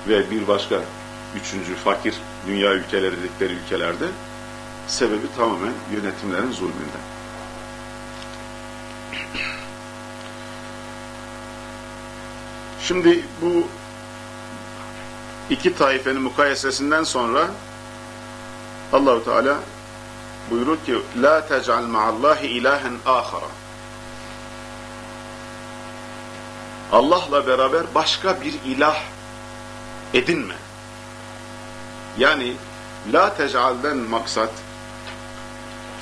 Ve bir başka üçüncü fakir dünya ülkeleri dedikleri ülkelerde sebebi tamamen yönetimlerin zulmünden. Şimdi bu iki taifenin mukayesesinden sonra Allahu Teala buyurur ki la tec'al ma'allahi ilahen ahara Allah'la beraber başka bir ilah edinme. Yani la tec'alden maksat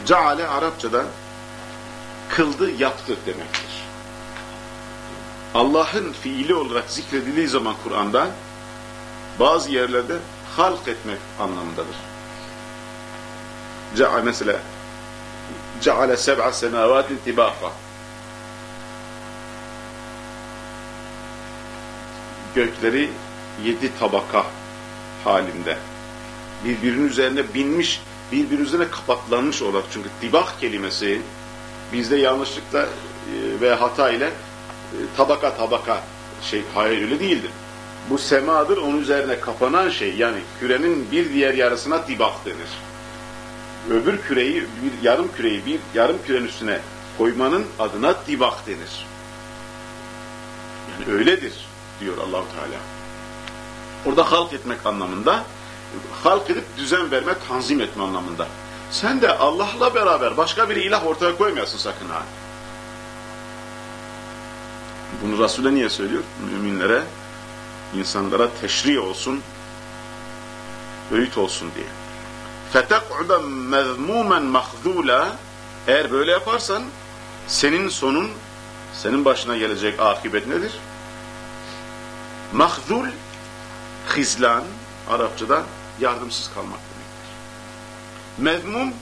ceale Arapçada kıldı, yaptı demektir. Allah'ın fiili olarak zikredildiği zaman Kur'an'da bazı yerlerde halk etmek anlamındadır. Ce'a mesela ceale seb'a semavatin tibafa gökleri yedi tabaka halinde birbirinin üzerine binmiş birbirinin üzerine kapaklanmış olarak çünkü tibak kelimesi bizde yanlışlıkla ve hata ile tabaka tabaka şey hayır öyle değildir. Bu semadır onun üzerine kapanan şey yani kürenin bir diğer yarısına tibak denir. Öbür küreyi bir yarım küreyi bir yarım kürenin üstüne koymanın adına tibak denir. Yani öyledir diyor Allahu Teala. Orada halk etmek anlamında halk edip düzen verme, tanzim etme anlamında. Sen de Allah'la beraber başka bir ilah ortaya koymayasın sakın ha. Bunu Resul'e niye söylüyor? Müminlere, insanlara teşri olsun, öğüt olsun diye. فَتَقْعُدَ مَذْمُومًا مَخْذُولًا Eğer böyle yaparsan, senin sonun, senin başına gelecek akıbet nedir? Mahzul, hizlan, Arapçada yardımsız kalmak demektir. Mezmum,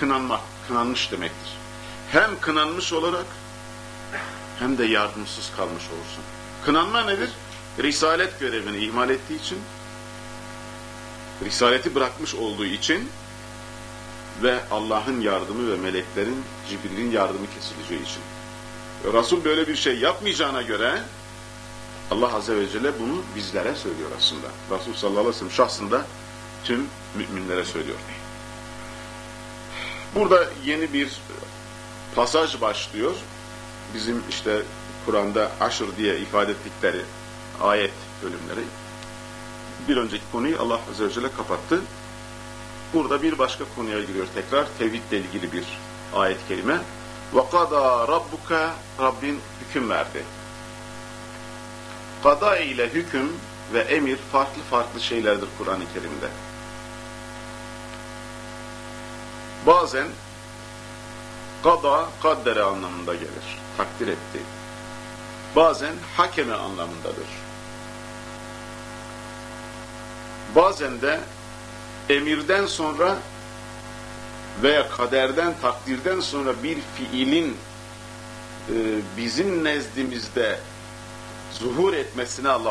kınanmak, kınanmış demektir. Hem kınanmış olarak, hem de yardımsız kalmış olursun. Kınanma nedir? Risalet görevini ihmal ettiği için, risaleti bırakmış olduğu için ve Allah'ın yardımı ve meleklerin, Cibril'in yardımı kesileceği için. Resul böyle bir şey yapmayacağına göre Allah Azze ve Celle bunu bizlere söylüyor aslında. Resul sallallahu aleyhi ve sellem şahsında tüm müminlere söylüyor. Burada yeni bir pasaj başlıyor. Bizim işte Kur'an'da aşır diye ifade ettikleri ayet bölümleri. Bir önceki konuyu Allah Azze ve Celle kapattı. Burada bir başka konuya giriyor tekrar. Tevhidle ilgili bir ayet-i kerime. وَقَضَى رَبُّكَ Rabbin hüküm verdi. Kada ile hüküm ve emir farklı farklı şeylerdir Kur'an-ı Kerim'de. Bazen kada, kaddere anlamında gelir. Takdir etti. Bazen hakeme anlamındadır. Bazen de emirden sonra veya kaderden, takdirden sonra bir fiilin e, bizim nezdimizde zuhur etmesine Allah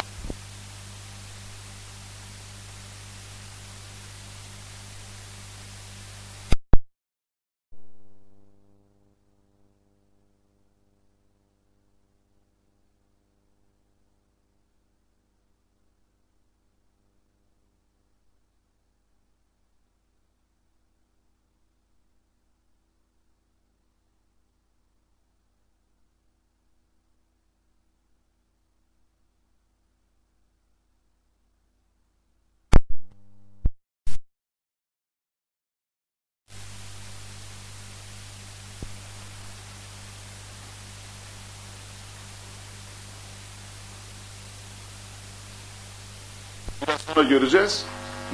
Biraz sonra göreceğiz.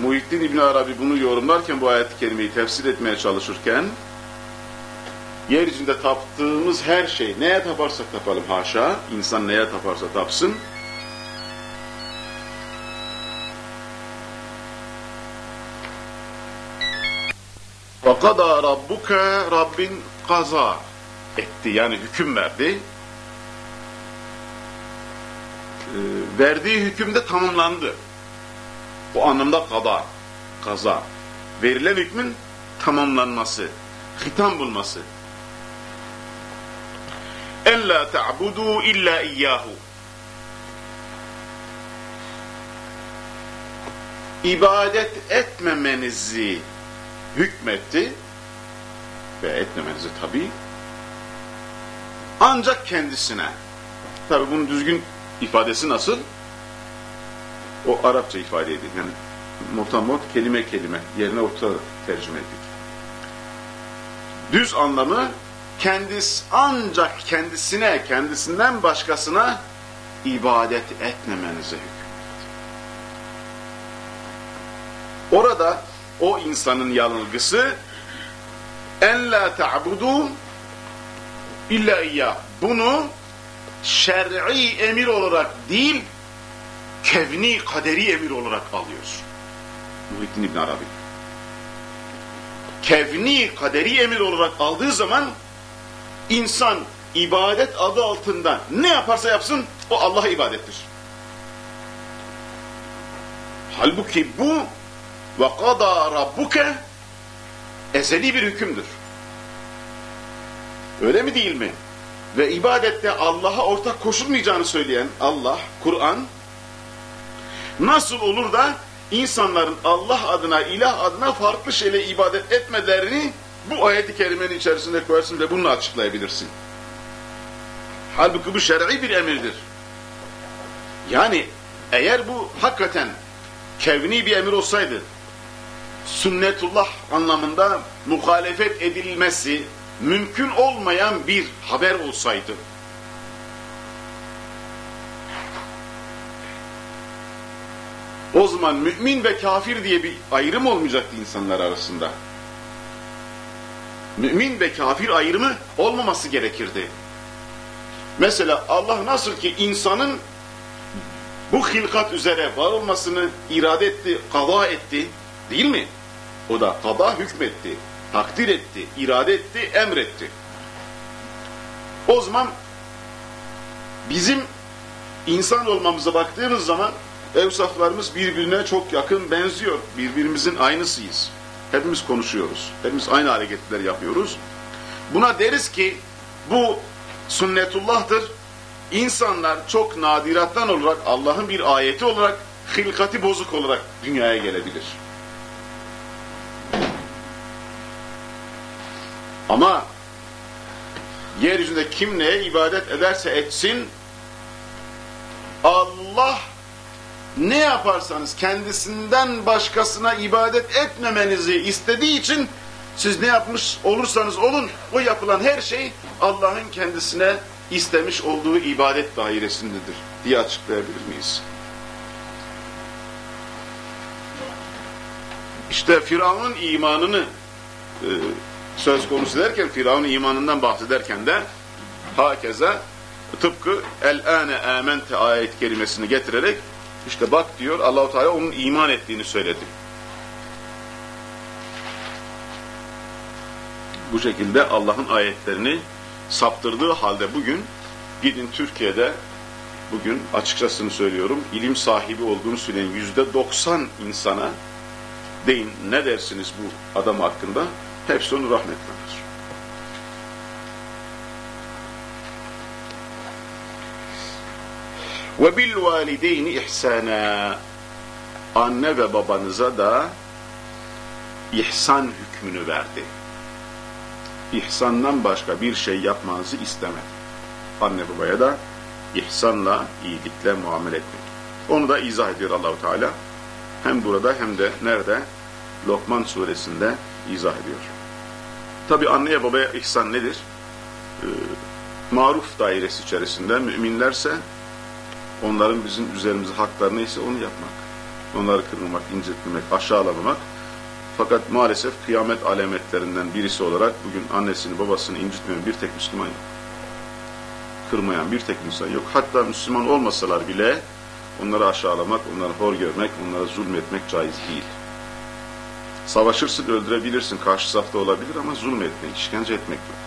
Muhittin İbn Arabi bunu yorumlarken bu ayet-i kerimeyi tefsir etmeye çalışırken yeryüzünde taptığımız her şey neye taparsak tapalım haşa insan neye taparsa tapsın وَقَضَى رَبُّكَ Rabbin kaza etti yani hüküm verdi. Ee, verdiği hüküm de tamamlandı. Bu anlamda kada, kaza. Verilen hükmün tamamlanması, hitam bulması. En la ta'budu illa iyyahu. İbadet etmemenizi hükmetti ve etmemenizi tabi ancak kendisine. Tabi bunun düzgün ifadesi nasıl? O Arapça ifadeydi. Yani motamot kelime kelime yerine oturarak tercüme ettik. Düz anlamı kendisi ancak kendisine, kendisinden başkasına ibadet etmemenize hükmetti. Orada o insanın yanılgısı en la ta'budu illa iyyah. Bunu şer'i emir olarak değil, kevni, kaderi emir olarak alıyoruz. Muhittin İbn Arabi. Kevni, kaderi emir olarak aldığı zaman insan ibadet adı altında ne yaparsa yapsın o Allah'a ibadettir. Halbuki bu ve kada rabbuke ezeli bir hükümdür. Öyle mi değil mi? Ve ibadette Allah'a ortak koşulmayacağını söyleyen Allah, Kur'an nasıl olur da insanların Allah adına, ilah adına farklı şeyle ibadet etmelerini bu ayet-i kerimenin içerisinde koyarsın ve bunu açıklayabilirsin. Halbuki bu şer'i bir emirdir. Yani eğer bu hakikaten kevni bir emir olsaydı, sünnetullah anlamında muhalefet edilmesi mümkün olmayan bir haber olsaydı, o zaman mümin ve kafir diye bir ayrım olmayacaktı insanlar arasında. Mümin ve kafir ayrımı olmaması gerekirdi. Mesela Allah nasıl ki insanın bu hilkat üzere var olmasını irade etti, kava etti, değil mi? O da kava hükmetti, takdir etti, irade etti, emretti. O zaman bizim insan olmamıza baktığımız zaman evsaflarımız birbirine çok yakın benziyor. Birbirimizin aynısıyız. Hepimiz konuşuyoruz. Hepimiz aynı hareketler yapıyoruz. Buna deriz ki bu sünnetullah'tır. İnsanlar çok nadirattan olarak Allah'ın bir ayeti olarak hilkati bozuk olarak dünyaya gelebilir. Ama yeryüzünde kim neye ibadet ederse etsin Allah ne yaparsanız kendisinden başkasına ibadet etmemenizi istediği için siz ne yapmış olursanız olun o yapılan her şey Allah'ın kendisine istemiş olduğu ibadet dairesindedir diye açıklayabilir miyiz? İşte Firavun'un imanını e, söz konusu ederken Firavun'un imanından bahsederken de hakeza tıpkı el-ane amente ayet kelimesini getirerek işte bak diyor Allahu Teala onun iman ettiğini söyledi. bu şekilde Allah'ın ayetlerini saptırdığı halde bugün gidin Türkiye'de bugün açıkçasını söylüyorum ilim sahibi olduğunu söyleyen yüzde 90 insana deyin ne dersiniz bu adam hakkında hepsi onu rahmetlenir. Ve bil valideyni ihsana anne ve babanıza da ihsan hükmünü verdi. İhsandan başka bir şey yapmanızı istemedi. Anne babaya da ihsanla, iyilikle muamele etmek. Onu da izah ediyor Allahu Teala. Hem burada hem de nerede? Lokman suresinde izah ediyor. Tabi anneye babaya ihsan nedir? Ee, maruf dairesi içerisinde müminlerse onların bizim üzerimize hakları neyse onu yapmak. Onları kırmamak, incitmemek, aşağılamamak. Fakat maalesef kıyamet alametlerinden birisi olarak bugün annesini babasını incitmeyen bir tek Müslüman yok. Kırmayan bir tek insan yok. Hatta Müslüman olmasalar bile onları aşağılamak, onları hor görmek, onlara zulmetmek caiz değil. Savaşırsın, öldürebilirsin, karşı safta olabilir ama zulmetmek, işkence etmek yok.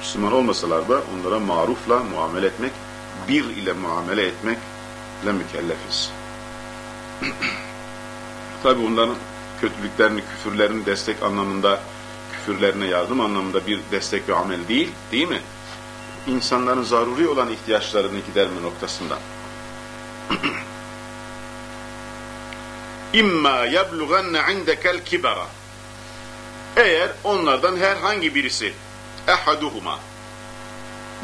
Müslüman olmasalar da onlara marufla muamele etmek, bir ile muamele etmekle mükellefiz. *clears throat* Tabi onların kötülüklerini, küfürlerini destek anlamında, küfürlerine yardım anlamında bir destek ve amel değil, değil mi? İnsanların zaruri olan ihtiyaçlarını giderme noktasında. *clears throat* İmma yeblugenne indekel kibara. Eğer onlardan herhangi birisi, ehaduhuma,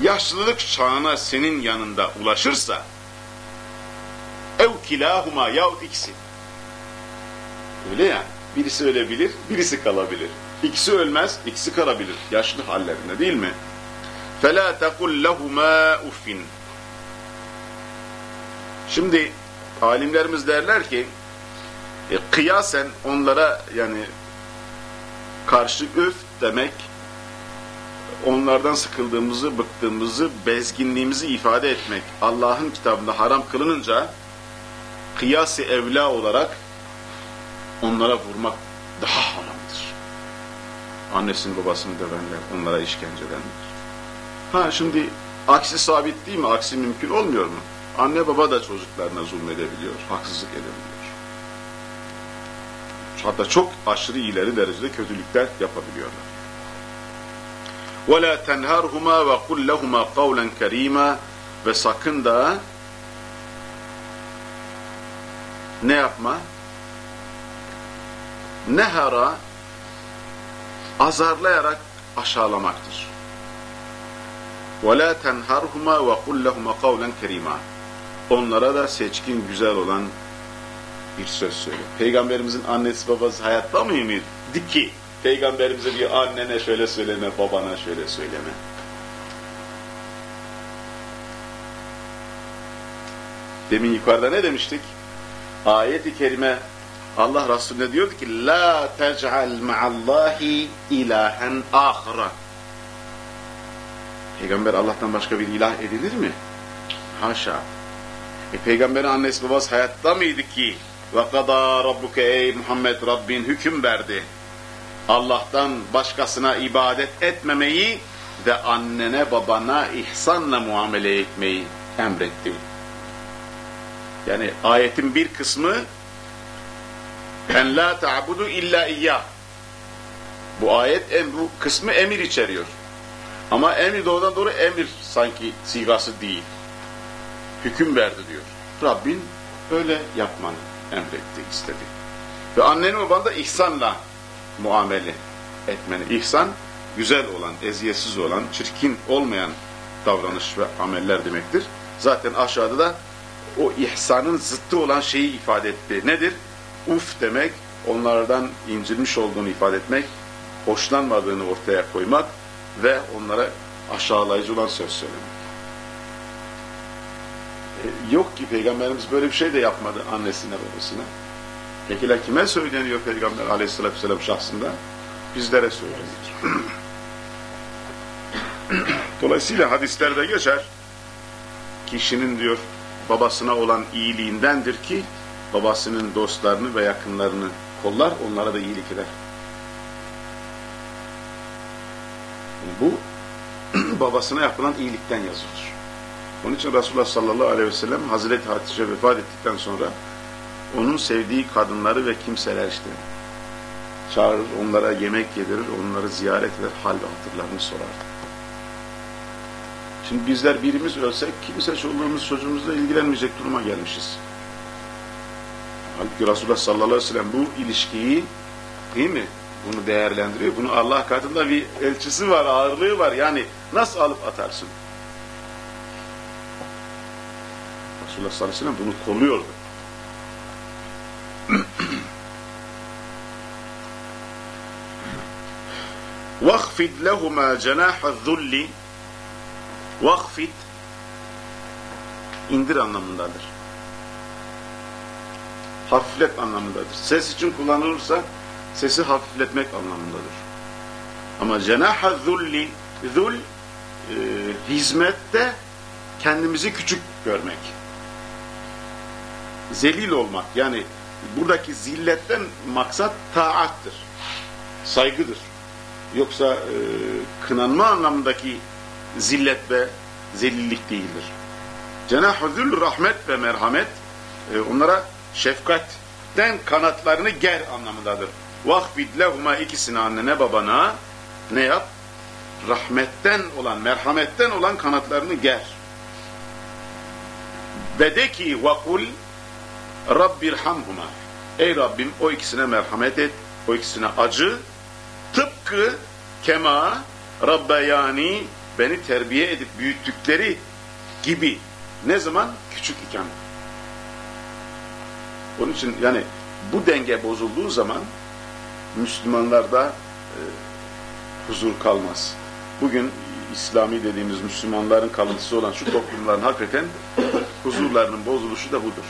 yaşlılık çağına senin yanında ulaşırsa, ev kilahuma yahut ikisi. Öyle ya, birisi ölebilir, birisi kalabilir. İkisi ölmez, ikisi kalabilir. Yaşlı hallerinde değil mi? فَلَا تَقُلْ لَهُمَا اُفِّنْ Şimdi alimlerimiz derler ki e, kıyasen onlara yani karşı öf demek onlardan sıkıldığımızı, bıktığımızı, bezginliğimizi ifade etmek Allah'ın kitabında haram kılınınca kıyası evla olarak onlara vurmak daha haramdır. Annesini babasını dövenler, onlara işkence. Ha şimdi aksi sabit değil mi? Aksi mümkün olmuyor mu? Anne baba da çocuklarına zulmedebiliyor, haksızlık edebiliyor. Hatta çok aşırı ileri derecede kötülükler yapabiliyorlar. Ve la tenharhuma ve kul lehuma kavlen kerima ve sakın da ne yapma? Nehara azarlayarak aşağılamaktır. Ve la tenharhuma ve kul lehuma kavlen kerima. Onlara da seçkin güzel olan bir söz söyle. Peygamberimizin annesi babası hayatta mıydı ki Peygamberimize bir annene şöyle söyleme, babana şöyle söyleme. Demin yukarıda ne demiştik? Ayet-i kerime Allah Resulüne diyordu ki La tec'al ma'allahi ilahen ahira Peygamber Allah'tan başka bir ilah edilir mi? Haşa. E, peygamberin annesi babası hayatta mıydı ki? Ve kadâ rabbuke ey Muhammed Rabbin hüküm verdi. Allah'tan başkasına ibadet etmemeyi ve annene babana ihsanla muamele etmeyi emretti. Yani ayetin bir kısmı en la ta'budu illa iyyah. Bu ayet em, bu kısmı emir içeriyor. Ama emir doğrudan doğru emir sanki sigası değil. Hüküm verdi diyor. Rabbin öyle yapmanı emretti, istedi. Ve annenin baban da ihsanla muamele etmeni. İhsan, güzel olan, eziyetsiz olan, çirkin olmayan davranış ve ameller demektir. Zaten aşağıda da o ihsanın zıttı olan şeyi ifade etti. Nedir? Uf demek, onlardan incilmiş olduğunu ifade etmek, hoşlanmadığını ortaya koymak ve onlara aşağılayıcı olan söz söylemek. E, yok ki Peygamberimiz böyle bir şey de yapmadı annesine babasına. Peki kime söyleniyor Peygamber aleyhissalatü vesselam şahsında? Bizlere söyleniyor. *clears throat* Dolayısıyla hadislerde geçer, kişinin diyor babasına olan iyiliğindendir ki babasının dostlarını ve yakınlarını kollar, onlara da iyilik eder. Bu *clears throat* babasına yapılan iyilikten yazılır. Onun için Resulullah sallallahu aleyhi ve sellem Hazreti Hatice vefat ettikten sonra onun sevdiği kadınları ve kimseler işte çağırır, onlara yemek yedirir, onları ziyaret eder, hal ve hatırlarını sorar. Şimdi bizler birimiz ölsek kimse çoluğumuz çocuğumuzla ilgilenmeyecek duruma gelmişiz. Halbuki Resulullah sallallahu aleyhi ve sellem bu ilişkiyi değil mi? Bunu değerlendiriyor. Bunu Allah katında bir elçisi var, ağırlığı var. Yani nasıl alıp atarsın? Resulullah sallallahu aleyhi ve sellem bunu kolluyordu. وَخْفِدْ لَهُمَا جَنَاحَ الذُّلِّ Vakfit indir anlamındadır. Hafiflet anlamındadır. Ses için kullanılırsa sesi hafifletmek anlamındadır. Ama cenaha zulli zul e, hizmette kendimizi küçük görmek. Zelil olmak. Yani buradaki zilletten maksat taattır. Saygıdır. Yoksa e, kınanma anlamındaki zillet ve zelillik değildir. Cenah-ı rahmet ve merhamet e, onlara şefkatten kanatlarını ger anlamındadır. Vahfid lehuma ikisini annene babana ne yap? Rahmetten olan, merhametten olan kanatlarını ger. Ve de ki vakul Rabbirhamhuma. Ey Rabbim o ikisine merhamet et, o ikisine acı. Tıpkı kema Rabbayani beni terbiye edip büyüttükleri gibi ne zaman? Küçük iken. Onun için yani bu denge bozulduğu zaman Müslümanlarda e, huzur kalmaz. Bugün İslami dediğimiz Müslümanların kalıntısı olan şu toplumların hakikaten huzurlarının bozuluşu da budur.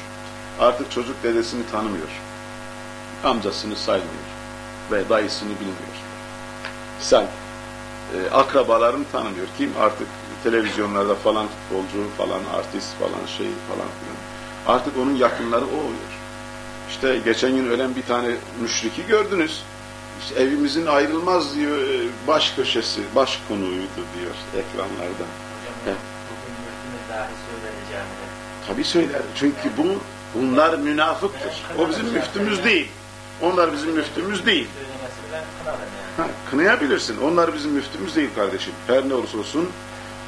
Artık çocuk dedesini tanımıyor. Amcasını saymıyor. Ve dayısını bilmiyor. Sen e, akrabalarını tanımıyor. Kim artık televizyonlarda falan futbolcu falan artist falan şey falan filan. Artık onun yakınları o oluyor. İşte geçen gün ölen bir tane müşriki gördünüz. İşte evimizin ayrılmaz diyor e, baş köşesi, baş konuydu diyor ekranlarda. Hocam, Tabii söyler. Çünkü bu bunlar münafıktır. O bizim müftümüz değil. Onlar bizim müftümüz değil. Ha, kınayabilirsin. Onlar bizim müftümüz değil kardeşim. Her ne olursa olsun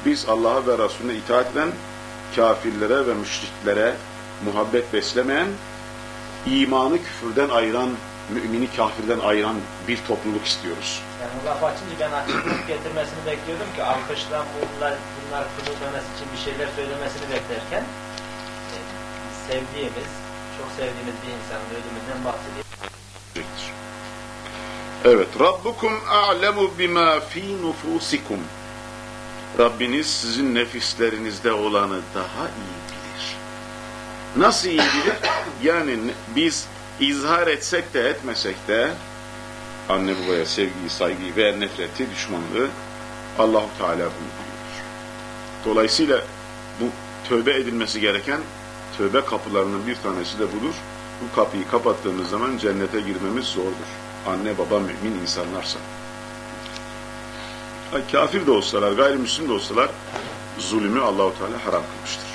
biz Allah'a ve Resulüne itaat eden kafirlere ve müşriklere muhabbet beslemeyen, imanı küfürden ayıran, mümini kafirden ayıran bir topluluk istiyoruz. Yani bu laf açınca ben açıklık getirmesini bekliyordum ki alkışlan bunlar, bunlar kırılmaması için bir şeyler söylemesini beklerken e, sevdiğimiz, çok sevdiğimiz bir insanın ölümünden bahsediyor. Evet. Rabbukum a'lemu bima fi nufusikum. Rabbiniz sizin nefislerinizde olanı daha iyi bilir. Nasıl iyi bilir? *coughs* Yani biz izhar etsek de etmesek de anne babaya sevgiyi, saygıyı ve nefreti, düşmanlığı Allahu Teala bunu biliyor. Dolayısıyla bu tövbe edilmesi gereken tövbe kapılarının bir tanesi de budur. Bu kapıyı kapattığımız zaman cennete girmemiz zordur. Anne baba mümin insanlarsa. Kafir de olsalar, gayrimüslim de olsalar zulmü Allahu Teala haram kılmıştır.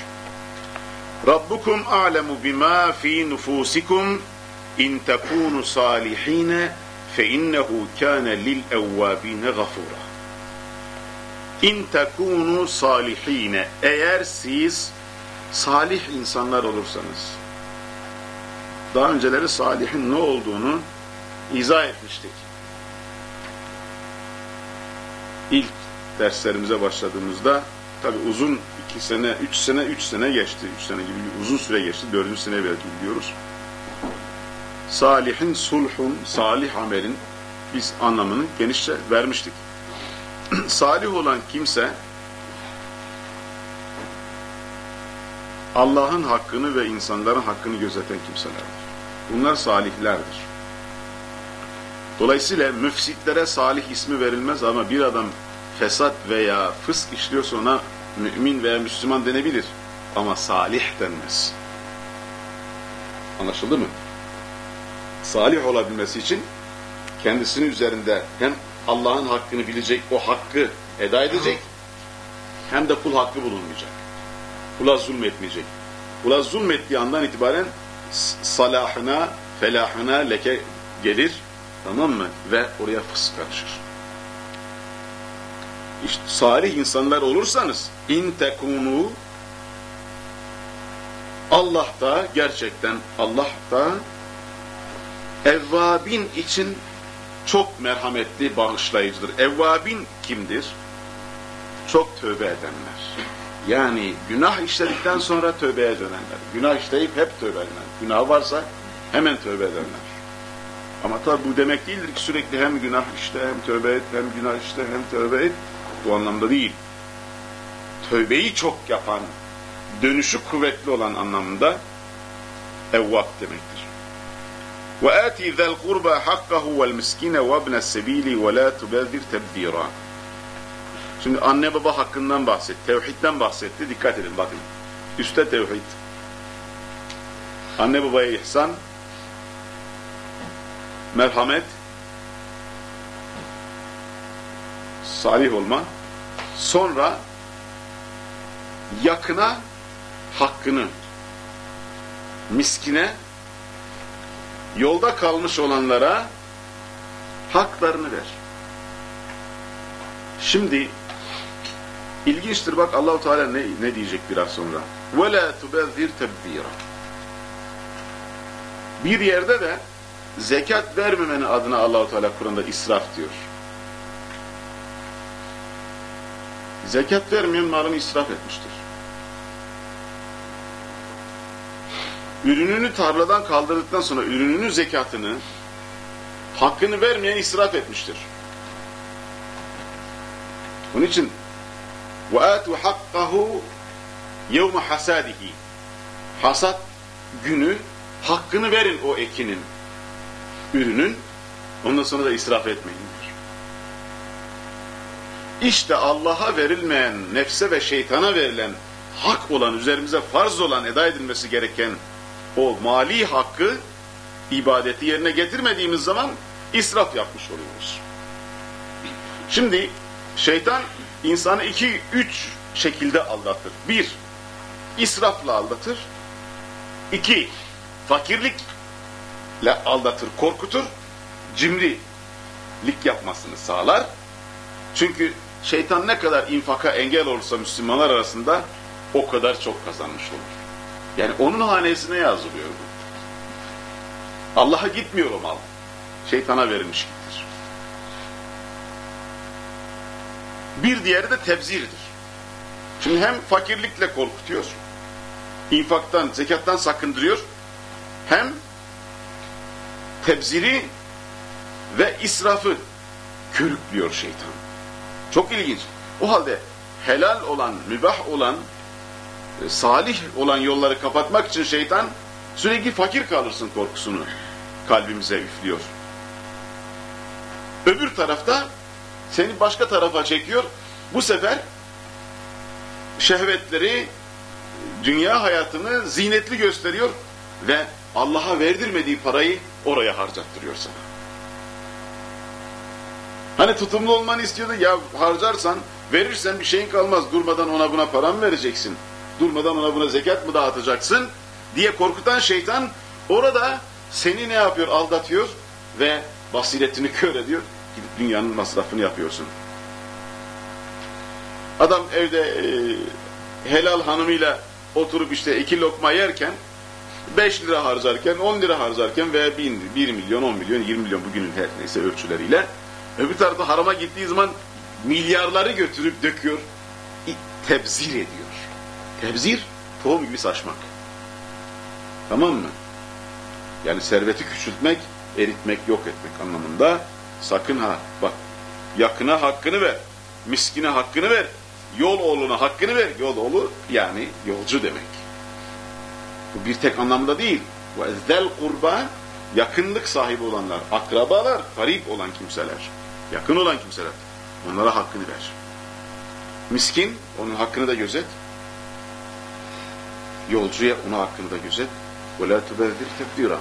Rabbukum a'lemu bima fi nufusikum in takunu salihin fe innehu kana lil evvabin gafura. İn takunu salihin eğer siz salih insanlar olursanız daha önceleri salihin ne olduğunu izah etmiştik. İlk derslerimize başladığımızda tabi uzun iki sene, üç sene, üç sene geçti. Üç sene gibi uzun süre geçti. Dördüncü sene belki biliyoruz. Salihin, sulhun, salih amelin biz anlamını genişçe vermiştik. *clears throat* salih olan kimse Allah'ın hakkını ve insanların hakkını gözeten kimselerdir. Bunlar salihlerdir. Dolayısıyla müfsitlere salih ismi verilmez ama bir adam fesat veya fısk işliyorsa ona mümin veya Müslüman denebilir. Ama salih denmez. Anlaşıldı mı? Salih olabilmesi için kendisinin üzerinde hem Allah'ın hakkını bilecek, o hakkı eda edecek. Hem de kul hakkı bulunmayacak. Kula zulmetmeyecek. Kula zulmettiği andan itibaren salahına, felahına leke gelir. Tamam mı? Ve oraya fısk karışır. İşte salih insanlar olursanız in tekunu Allah da gerçekten Allah da evvabin için çok merhametli, bağışlayıcıdır. Evvabin kimdir? Çok tövbe edenler. Yani günah işledikten sonra tövbeye dönenler. Günah işleyip hep tövbe edenler. Günah varsa hemen tövbe edenler. Ama tabi bu demek değildir ki sürekli hem günah işte hem tövbe et, hem günah işte hem tövbe et. Bu anlamda değil. Tövbeyi çok yapan, dönüşü kuvvetli olan anlamında evvab demektir. وآتي ذا القربى حقه والمسكين وابن السبيل ولا تبذر تبذيرا. Şimdi anne baba hakkından bahsetti, tevhidden bahsetti. Dikkat edin bakın. Üste tevhid. Anne babaya ihsan, merhamet, salih olma, sonra yakına hakkını, miskine, yolda kalmış olanlara haklarını ver. Şimdi ilginçtir bak Allahu Teala ne ne diyecek biraz sonra? Ve la tubezzir tebzira. Bir yerde de zekat vermemeni adına Allahu Teala Kur'an'da israf diyor. Zekat vermeyen malını israf etmiştir. Ürününü tarladan kaldırdıktan sonra ürününün zekatını hakkını vermeyen israf etmiştir. Onun için وَآتُوا حَقَّهُ يَوْمَ حَسَادِهِ Hasat günü hakkını verin o ekinin, ürünün, ondan sonra da israf etmeyin. İşte Allah'a verilmeyen, nefse ve şeytana verilen hak olan, üzerimize farz olan, eda edilmesi gereken o mali hakkı, ibadeti yerine getirmediğimiz zaman israf yapmış oluyoruz. Şimdi şeytan insanı iki, üç şekilde aldatır. Bir, israfla aldatır. İki, fakirlikle aldatır, korkutur. Cimrilik yapmasını sağlar. Çünkü şeytan ne kadar infaka engel olursa Müslümanlar arasında o kadar çok kazanmış olur. Yani onun hanesine yazılıyor bu. Allah'a gitmiyor o mal. Şeytana verilmiş gibidir. Bir diğeri de tebzirdir. Şimdi hem fakirlikle korkutuyor, infaktan, zekattan sakındırıyor, hem tebziri ve israfı körüklüyor şeytan. Çok ilginç. O halde helal olan, mübah olan, e, salih olan yolları kapatmak için şeytan sürekli fakir kalırsın korkusunu kalbimize üflüyor. Öbür tarafta seni başka tarafa çekiyor. Bu sefer şehvetleri, dünya hayatını zinetli gösteriyor ve Allah'a verdirmediği parayı oraya harcattırıyor sana. Hani tutumlu olmanı istiyordu ya harcarsan, verirsen bir şeyin kalmaz. Durmadan ona buna para mı vereceksin? Durmadan ona buna zekat mı dağıtacaksın? Diye korkutan şeytan orada seni ne yapıyor? Aldatıyor ve basiretini kör ediyor. Gidip dünyanın masrafını yapıyorsun. Adam evde e, helal hanımıyla oturup işte iki lokma yerken 5 lira harcarken, 10 lira harcarken veya 1, 1 milyon, 10 milyon, 20 milyon bugünün her neyse ölçüleriyle öbür tarafta harama gittiği zaman milyarları götürüp döküyor, tebzir ediyor. Tebzir, tohum gibi saçmak. Tamam mı? Yani serveti küçültmek, eritmek, yok etmek anlamında sakın ha bak yakına hakkını ver, miskine hakkını ver, yol oğluna hakkını ver. Yol oğlu yani yolcu demek. Bu bir tek anlamda değil. Bu ezzel kurba yakınlık sahibi olanlar, akrabalar, garip olan kimseler, yakın olan kimseler. Onlara hakkını ver. Miskin, onun hakkını da gözet. Yolcuya ona hakkını da gözet. وَلَا تُبَذِّرْ تَبْدِيرًا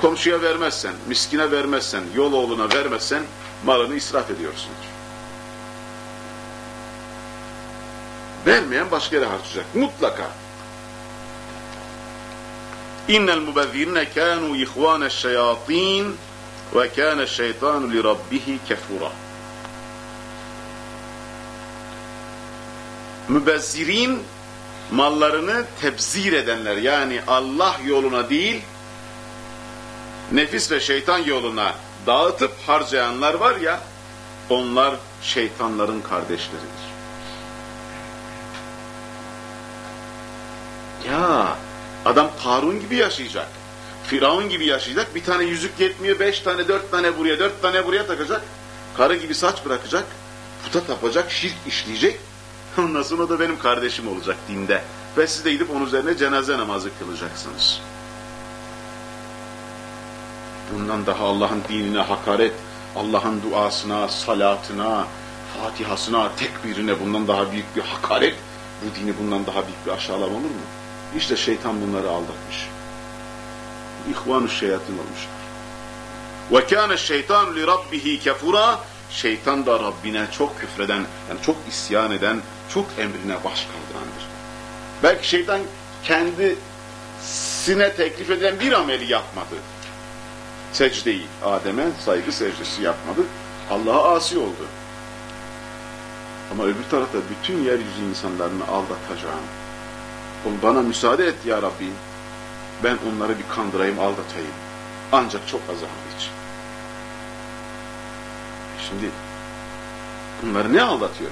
Komşuya vermezsen, miskine vermezsen, yol oğluna vermezsen malını israf ediyorsundur. Vermeyen başka yere harcayacak. Mutlaka. İnnel mubezzirine kânû ihvâne şeyâtîn ve kâne şeytânu li rabbihi kefura. Mübezzirin mallarını tebzir edenler yani Allah yoluna değil nefis ve şeytan yoluna dağıtıp harcayanlar var ya onlar şeytanların kardeşleridir. Ya Karun gibi yaşayacak. Firavun gibi yaşayacak. Bir tane yüzük yetmiyor. Beş tane, dört tane buraya, dört tane buraya takacak. Karı gibi saç bırakacak. Puta tapacak, şirk işleyecek. *laughs* Ondan sonra da benim kardeşim olacak dinde. Ve siz de gidip onun üzerine cenaze namazı kılacaksınız. Bundan daha Allah'ın dinine hakaret, Allah'ın duasına, salatına, Fatihasına, tekbirine bundan daha büyük bir hakaret, bu dini bundan daha büyük bir aşağılama olur mu? İşte şeytan bunları aldatmış. İhvan-ı şeyatin olmuşlar. Ve kâne şeytan li rabbihi kefura şeytan da Rabbine çok küfreden, yani çok isyan eden, çok emrine baş kaldırandır. Belki şeytan kendisine teklif edilen bir ameli yapmadı. Secdeyi, Adem'e saygı secdesi yapmadı. Allah'a asi oldu. Ama öbür tarafta bütün yeryüzü insanlarını aldatacağım. Bana müsaade et ya Rabbi. Ben onları bir kandırayım, aldatayım. Ancak çok az için. Şimdi bunları ne aldatıyor?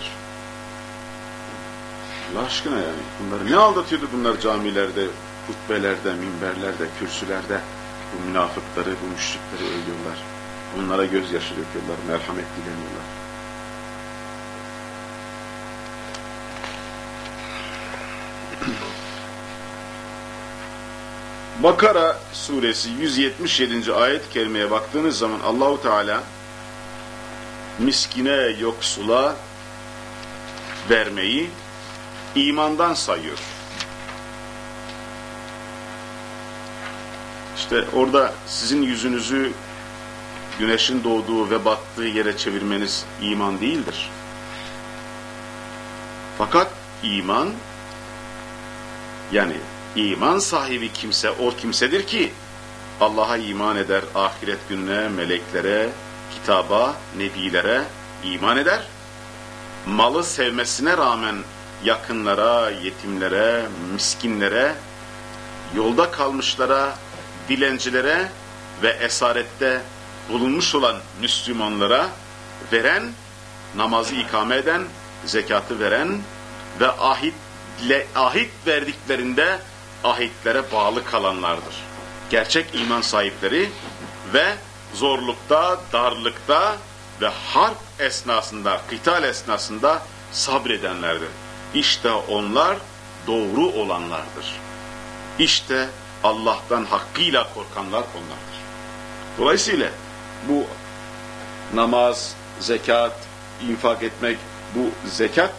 Allah aşkına yani. Bunları ne aldatıyordu bunlar camilerde, hutbelerde, minberlerde, kürsülerde? Bu münafıkları, bu müşrikleri ölüyorlar. Onlara gözyaşı döküyorlar, merhamet dileniyorlar. Bakara suresi 177. ayet-i kerimeye baktığınız zaman Allahu Teala miskine, yoksula vermeyi imandan sayıyor. İşte orada sizin yüzünüzü güneşin doğduğu ve battığı yere çevirmeniz iman değildir. Fakat iman yani iman sahibi kimse o kimsedir ki Allah'a iman eder, ahiret gününe, meleklere, kitaba, nebilere iman eder. Malı sevmesine rağmen yakınlara, yetimlere, miskinlere, yolda kalmışlara, dilencilere ve esarette bulunmuş olan Müslümanlara veren, namazı ikame eden, zekatı veren ve ahitle, ahit verdiklerinde ahitlere bağlı kalanlardır. Gerçek iman sahipleri ve zorlukta, darlıkta ve harp esnasında, kıtal esnasında sabredenlerdir. İşte onlar doğru olanlardır. İşte Allah'tan hakkıyla korkanlar onlardır. Dolayısıyla bu namaz, zekat, infak etmek, bu zekat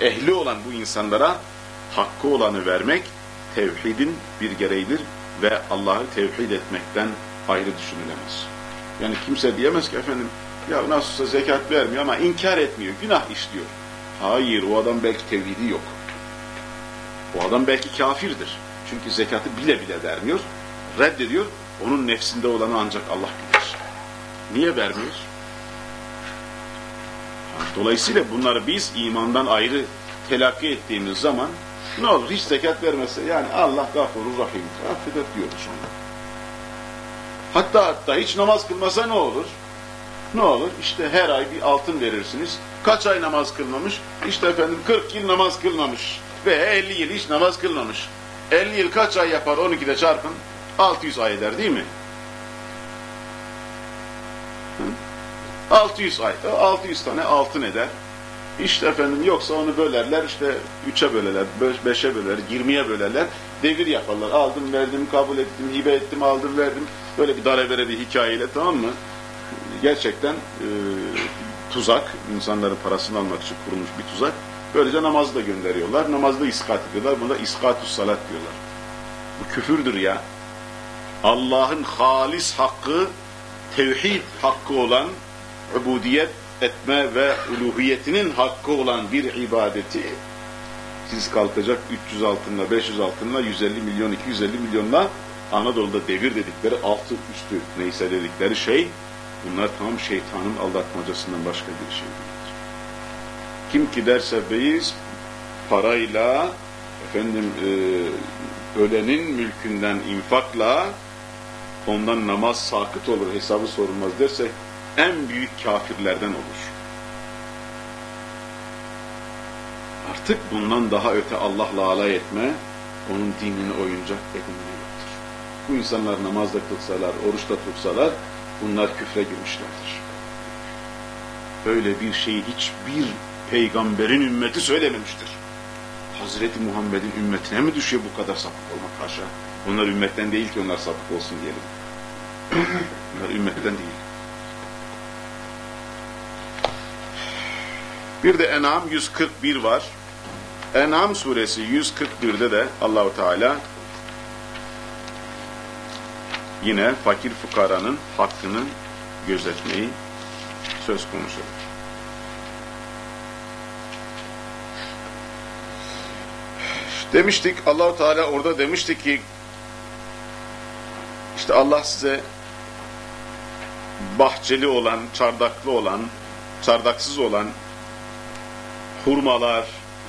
e, ehli olan bu insanlara hakkı olanı vermek tevhidin bir gereğidir ve Allah'ı tevhid etmekten ayrı düşünülemez. Yani kimse diyemez ki efendim ya nasılsa zekat vermiyor ama inkar etmiyor, günah işliyor. Hayır, o adam belki tevhidi yok. O adam belki kafirdir. Çünkü zekatı bile bile vermiyor, reddediyor. Onun nefsinde olanı ancak Allah bilir. Niye vermiyor? Dolayısıyla bunları biz imandan ayrı telakki ettiğimiz zaman ne olur hiç zekat vermezse yani Allah gafurur rahimdir. Affeder diyoruz ona. Hatta hatta hiç namaz kılmasa ne olur? Ne olur? İşte her ay bir altın verirsiniz. Kaç ay namaz kılmamış? İşte efendim 40 yıl namaz kılmamış. Veya 50 yıl hiç namaz kılmamış. 50 yıl kaç ay yapar? 12'de çarpın. 600 ay eder değil mi? 600 ay. 600 tane altın eder. İşte efendim yoksa onu bölerler işte üçe bölerler, beşe bölerler, yirmiye bölerler. Devir yaparlar. Aldım, verdim, kabul ettim, hibe ettim, aldım, verdim. Böyle bir darabere bir hikayeyle tamam mı? Gerçekten e, tuzak, insanların parasını almak için kurulmuş bir tuzak. Böylece namazı da gönderiyorlar. Namazı da iskat ediyorlar. Buna iskatus salat diyorlar. Bu küfürdür ya. Allah'ın halis hakkı, tevhid hakkı olan ubudiyet etme ve uluhiyetinin hakkı olan bir ibadeti siz kalkacak 300 altınla, 500 altınla, 150 milyon, 250 milyonla Anadolu'da devir dedikleri altı üstü neyse dedikleri şey bunlar tam şeytanın aldatmacasından başka bir şey değildir. Kim ki derse beyiz parayla efendim e, ölenin mülkünden infakla ondan namaz sakıt olur hesabı sorulmaz derse en büyük kafirlerden olur. Artık bundan daha öte Allah'la alay etme, onun dinini oyuncak edinme yoktur. Bu insanlar namazda kılsalar, oruçta tutsalar bunlar küfre girmişlerdir. Böyle bir şeyi hiçbir peygamberin ümmeti söylememiştir. Hazreti Muhammed'in ümmetine mi düşüyor bu kadar sapık olmak haşa? Onlar ümmetten değil ki onlar sapık olsun diyelim. *clears throat* onlar ümmetten değil. Bir de En'am 141 var. En'am suresi 141'de de Allahu Teala yine fakir fukaranın hakkını gözetmeyi söz konusu. Demiştik Allahu Teala orada demişti ki işte Allah size bahçeli olan, çardaklı olan, çardaksız olan hurmalar,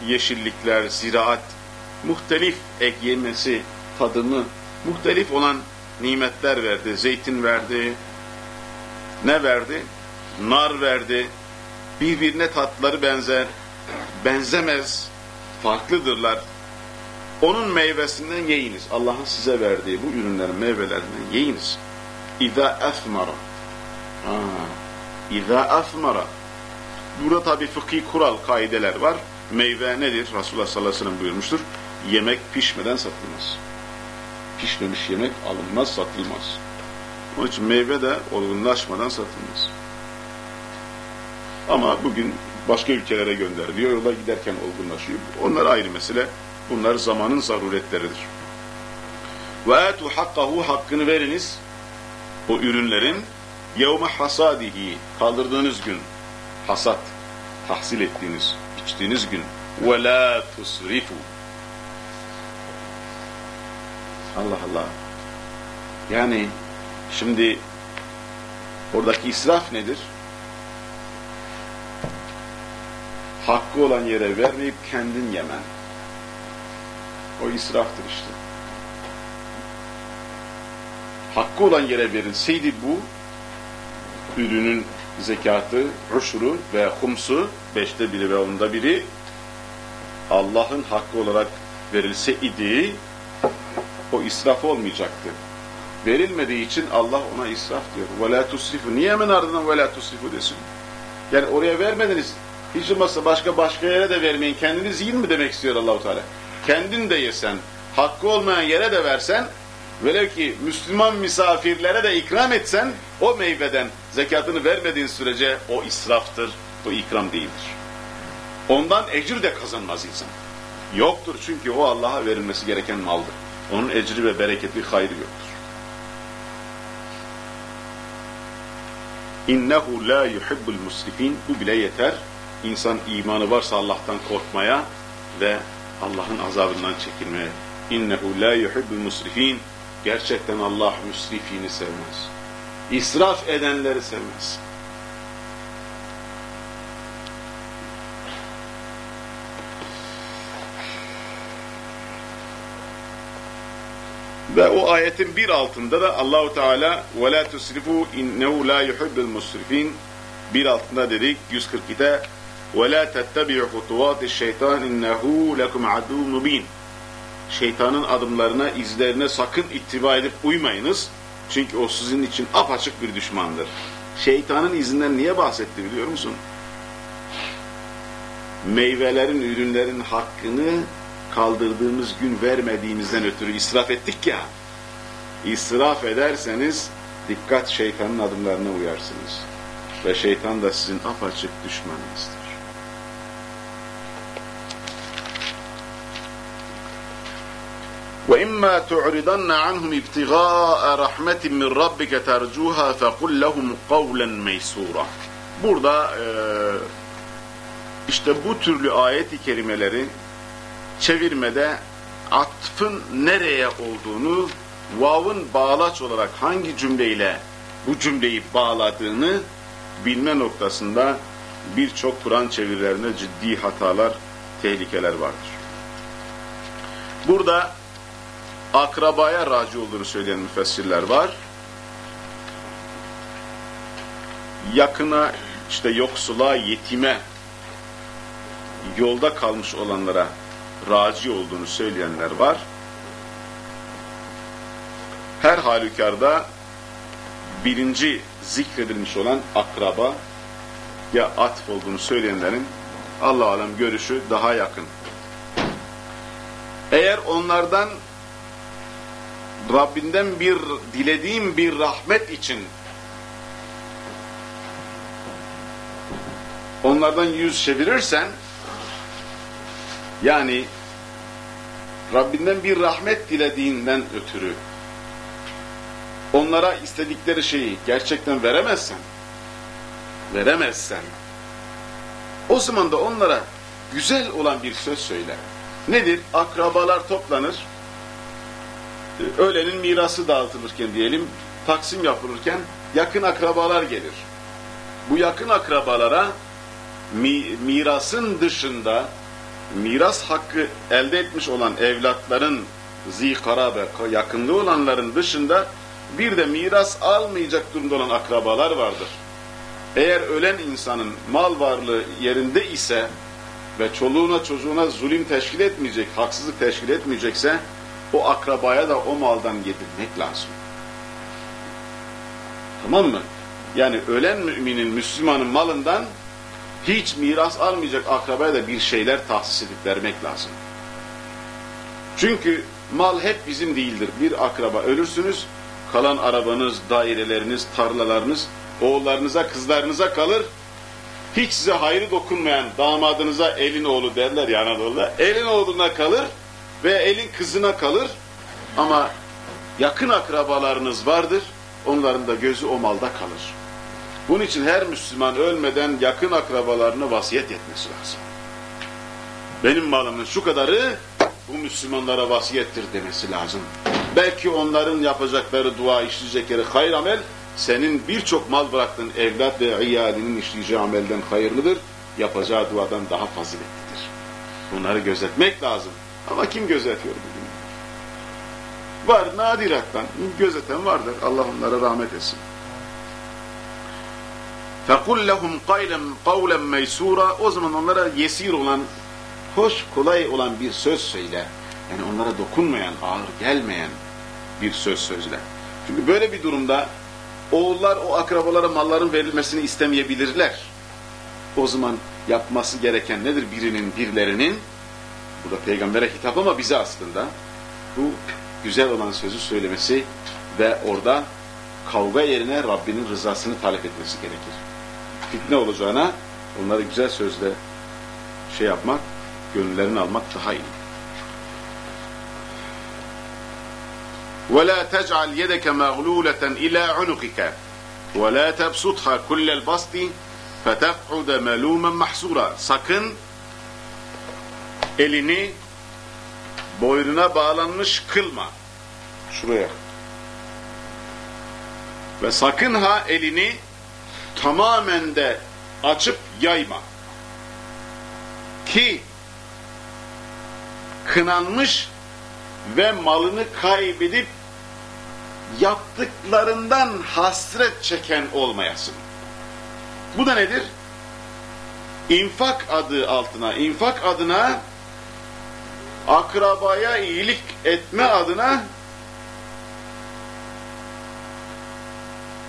yeşillikler, ziraat, muhtelif ek yemesi, tadımı, muhtelif olan nimetler verdi. Zeytin verdi, ne verdi? Nar verdi. Birbirine tatları benzer, benzemez, farklıdırlar. Onun meyvesinden yiyiniz. Allah'ın size verdiği bu ürünlerin meyvelerinden yiyiniz. İza esmara. İza esmara. Burada tabi fıkhi kural, kaideler var. Meyve nedir? Resulullah sallallahu aleyhi ve sellem buyurmuştur. Yemek pişmeden satılmaz. Pişmemiş yemek alınmaz, satılmaz. Onun için meyve de olgunlaşmadan satılmaz. Ama bugün başka ülkelere gönderiliyor. Yola giderken olgunlaşıyor. Onlar ayrı mesele. Bunlar zamanın zaruretleridir. Ve etu hakkını veriniz. O ürünlerin yevme hasadihi kaldırdığınız gün hasat tahsil ettiğiniz, içtiğiniz gün ve la tusrifu Allah Allah. Yani şimdi oradaki israf nedir? Hakkı olan yere vermeyip kendin yemen. O israftır işte. Hakkı olan yere verilseydi bu ürünün zekatı, ruşuru ve humsu beşte biri ve onda biri Allah'ın hakkı olarak verilse idi o israf olmayacaktı. Verilmediği için Allah ona israf diyor. وَلَا تُسْرِفُ Niye hemen ardından وَلَا تُسْرِفُ desin? Yani oraya vermediniz. Hiç olmazsa başka başka yere de vermeyin. Kendiniz yiyin mi demek istiyor Allahu Teala. Kendin de yesen, hakkı olmayan yere de versen, velev ki Müslüman misafirlere de ikram etsen, o meyveden zekatını vermediğin sürece o israftır, o ikram değildir. Ondan ecir de kazanmaz insan. Yoktur çünkü o Allah'a verilmesi gereken maldır. Onun ecri ve bereketi, hayrı yoktur. İnnehu la yuhibbul musrifin. Bu bile yeter. İnsan imanı varsa Allah'tan korkmaya ve Allah'ın azabından çekinmeye. İnnehu la yuhibbul musrifin. Gerçekten Allah müsrifini sevmez. İsraf edenleri sevmez. Ve o ayetin bir altında da Allahu Teala ve la tusrifu innehu la yuhibbul musrifin bir altında dedik 142'de ve la tettabi'u hutuvatiş şeytan innehu lekum aduvun mubin şeytanın adımlarına, izlerine sakın ittiba edip uymayınız. Çünkü o sizin için apaçık bir düşmandır. Şeytanın izinden niye bahsetti biliyor musun? Meyvelerin, ürünlerin hakkını kaldırdığımız gün vermediğimizden ötürü israf ettik ya. İsraf ederseniz dikkat şeytanın adımlarına uyarsınız. Ve şeytan da sizin apaçık düşmanınızdır. وإما تعرضن عنهم ابتغاء رحمة من ربك ترجوها فقل لهم قولا ميسورا Burada e, işte bu türlü ayet-i kerimeleri çevirmede atfın nereye olduğunu, vav'ın bağlaç olarak hangi cümleyle bu cümleyi bağladığını bilme noktasında birçok Kur'an çevirilerinde ciddi hatalar, tehlikeler vardır. Burada akrabaya raci olduğunu söyleyen müfessirler var. Yakına, işte yoksula, yetime, yolda kalmış olanlara raci olduğunu söyleyenler var. Her halükarda birinci zikredilmiş olan akraba ya atf olduğunu söyleyenlerin Allah alem görüşü daha yakın. Eğer onlardan Rabbinden bir dilediğim bir rahmet için onlardan yüz çevirirsen yani Rabbinden bir rahmet dilediğinden ötürü onlara istedikleri şeyi gerçekten veremezsen veremezsen o zaman da onlara güzel olan bir söz söyle. Nedir? Akrabalar toplanır. Ölenin mirası dağıtılırken diyelim, taksim yapılırken yakın akrabalar gelir. Bu yakın akrabalara mi, mirasın dışında miras hakkı elde etmiş olan evlatların zikarabe, yakınlığı olanların dışında bir de miras almayacak durumda olan akrabalar vardır. Eğer ölen insanın mal varlığı yerinde ise ve çoluğuna çocuğuna zulüm teşkil etmeyecek, haksızlık teşkil etmeyecekse o akrabaya da o maldan yedirmek lazım. Tamam mı? Yani ölen müminin, Müslümanın malından hiç miras almayacak akrabaya da bir şeyler tahsis edip vermek lazım. Çünkü mal hep bizim değildir. Bir akraba ölürsünüz, kalan arabanız, daireleriniz, tarlalarınız oğullarınıza, kızlarınıza kalır. Hiç size hayrı dokunmayan damadınıza elin oğlu derler ya Anadolu'da. Elin oğluna kalır ve elin kızına kalır. Ama yakın akrabalarınız vardır. Onların da gözü o malda kalır. Bunun için her Müslüman ölmeden yakın akrabalarını vasiyet etmesi lazım. Benim malımın şu kadarı bu Müslümanlara vasiyettir demesi lazım. Belki onların yapacakları dua işleyecekleri hayır amel senin birçok mal bıraktığın evlat ve iyalinin işleyeceği amelden hayırlıdır. Yapacağı duadan daha faziletlidir. Bunları gözetmek lazım. Ama kim gözetiyor bugün? Var nadirattan. Gözeten vardır. Allah onlara rahmet etsin. فَقُلْ لَهُمْ قَوْلًا meysura O zaman onlara yesir olan, hoş, kolay olan bir söz söyle. Yani onlara dokunmayan, ağır gelmeyen bir söz sözle. Çünkü böyle bir durumda oğullar o akrabalara malların verilmesini istemeyebilirler. O zaman yapması gereken nedir birinin, birilerinin? Burada peygambere hitap ama bize aslında bu güzel olan sözü söylemesi ve orada kavga yerine Rabbinin rızasını talep etmesi gerekir. Fitne olacağına onları güzel sözle şey yapmak, gönüllerini almak daha iyi. ولا تجعل يدك مغلولة إلى عنقك ولا تبسطها كل البسط فتقعد ملوما محسورا sakın elini boynuna bağlanmış kılma şuraya ve sakın ha elini tamamen de açıp yayma ki kınanmış ve malını kaybedip yaptıklarından hasret çeken olmayasın. Bu da nedir? İnfak adı altına, infak adına akrabaya iyilik etme adına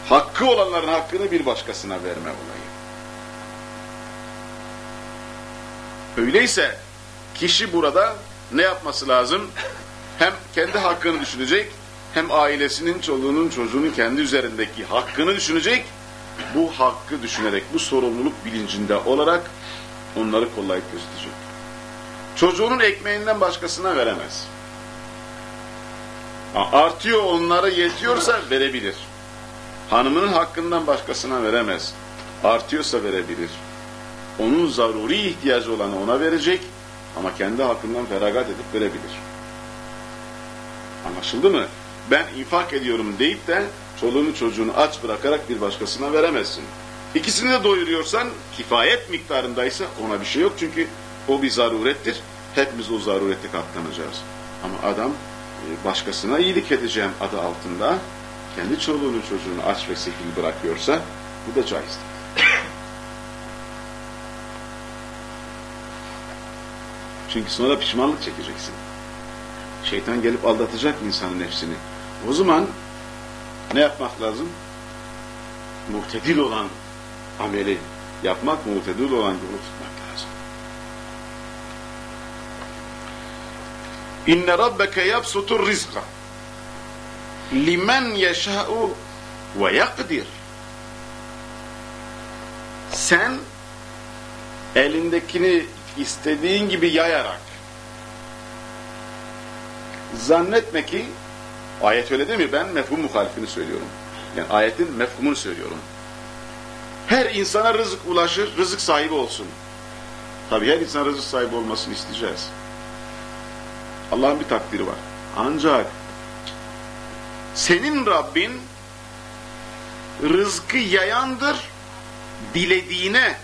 hakkı olanların hakkını bir başkasına verme olayı. Öyleyse kişi burada ne yapması lazım? Hem kendi hakkını düşünecek, hem ailesinin, çoluğunun, çocuğunun kendi üzerindeki hakkını düşünecek. Bu hakkı düşünerek, bu sorumluluk bilincinde olarak onları kollayıp gözetecek. Çocuğunun ekmeğinden başkasına veremez. Artıyor onlara yetiyorsa verebilir. Hanımının hakkından başkasına veremez. Artıyorsa verebilir. Onun zaruri ihtiyacı olanı ona verecek ama kendi hakkından feragat edip verebilir. Anlaşıldı mı? Ben infak ediyorum deyip de çoluğunu çocuğunu aç bırakarak bir başkasına veremezsin. İkisini de doyuruyorsan kifayet miktarındaysa ona bir şey yok çünkü o bir zarurettir. Hepimiz o zarureti katlanacağız. Ama adam e, başkasına iyilik edeceğim adı altında kendi çoluğunu çocuğunu aç ve sefil bırakıyorsa bu da caizdir. *coughs* Çünkü sonra pişmanlık çekeceksin. Şeytan gelip aldatacak insanın nefsini. O zaman ne yapmak lazım? Muhtedil olan ameli yapmak, muhtedil olan yolu tutmak lazım. İnne rabbeke yapsutur rizqa limen yeşâ'u ve yakdir. Sen elindekini istediğin gibi yayarak zannetme ki ayet öyle değil mi? Ben mefhum muhalifini söylüyorum. Yani ayetin mefhumunu söylüyorum. Her insana rızık ulaşır, rızık sahibi olsun. Tabi her insan rızık sahibi olmasını isteyeceğiz. Allah'ın bir takdiri var. Ancak senin Rabbin rızkı yayandır, dilediğine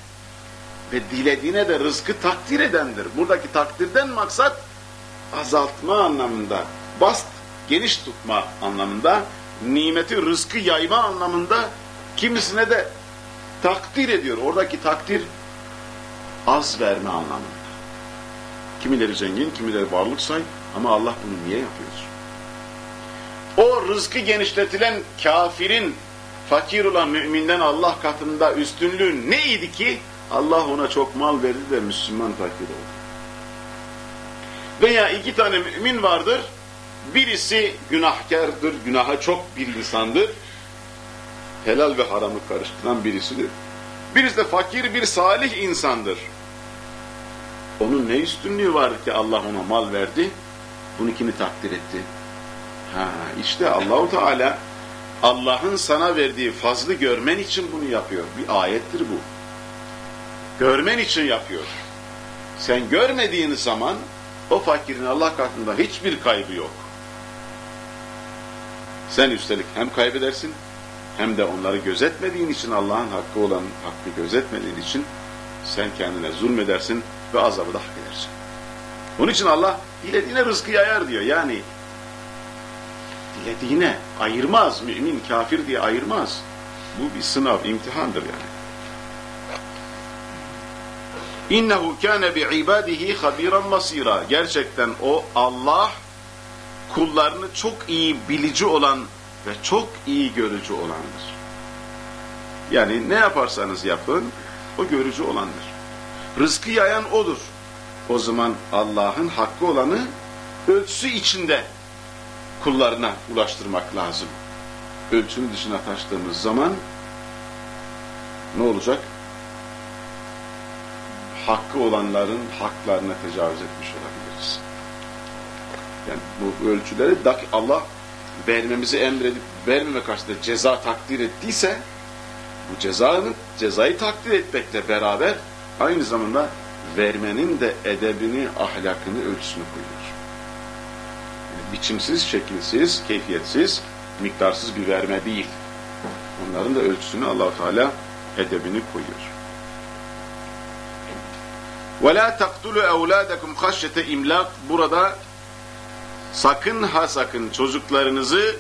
ve dilediğine de rızkı takdir edendir. Buradaki takdirden maksat azaltma anlamında, bast, geniş tutma anlamında, nimeti, rızkı yayma anlamında kimisine de takdir ediyor. Oradaki takdir az verme anlamında. Kimileri zengin, kimileri varlık say ama Allah bunu niye yapıyor? O rızkı genişletilen kafirin fakir olan müminden Allah katında üstünlüğü neydi ki? Allah ona çok mal verdi de Müslüman fakir oldu. Veya iki tane mümin vardır. Birisi günahkardır, günaha çok bir insandır. Helal ve haramı karıştıran birisidir. Birisi de fakir bir salih insandır. Onun ne üstünlüğü var ki Allah ona mal verdi? Bunu kimi takdir etti? Ha, işte Allahu Teala Allah'ın sana verdiği fazlı görmen için bunu yapıyor. Bir ayettir bu. Görmen için yapıyor. Sen görmediğin zaman o fakirin Allah katında hiçbir kaybı yok. Sen üstelik hem kaybedersin hem de onları gözetmediğin için Allah'ın hakkı olan hakkı gözetmediğin için sen kendine zulmedersin ve azabı da hak edersin. Onun için Allah dilediğine rızkı yayar diyor. Yani dilediğine ayırmaz. Mümin kafir diye ayırmaz. Bu bir sınav, imtihandır yani. İnnehu kâne bi'ibâdihi habîran basîrâ. Gerçekten o Allah kullarını çok iyi bilici olan ve çok iyi görücü olandır. Yani ne yaparsanız yapın o görücü olandır. Rızkı yayan odur. O zaman Allah'ın hakkı olanı ölçüsü içinde kullarına ulaştırmak lazım. Ölçünün dışına taştığımız zaman ne olacak? Hakkı olanların haklarına tecavüz etmiş olabiliriz. Yani bu ölçüleri Allah vermemizi emredip vermeme karşısında ceza takdir ettiyse bu cezanın cezayı takdir etmekle beraber aynı zamanda vermenin de edebini, ahlakını, ölçüsünü koyuyor. Yani biçimsiz, şekilsiz, keyfiyetsiz, miktarsız bir verme değil. Onların da ölçüsünü allah Teala edebini koyuyor. وَلَا تَقْتُلُوا اَوْلَادَكُمْ خَشْيَةَ imlak Burada sakın ha sakın çocuklarınızı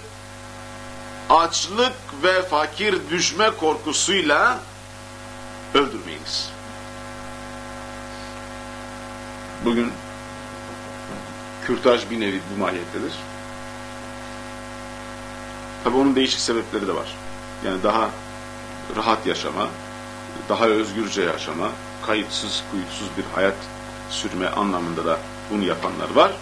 açlık ve fakir düşme korkusuyla öldürmeyiniz. Bugün kürtaj bir nevi bu mahiyettedir. Tabi onun değişik sebepleri de var. Yani daha rahat yaşama, daha özgürce yaşama, kayıtsız, kuyutsuz bir hayat sürme anlamında da bunu yapanlar var.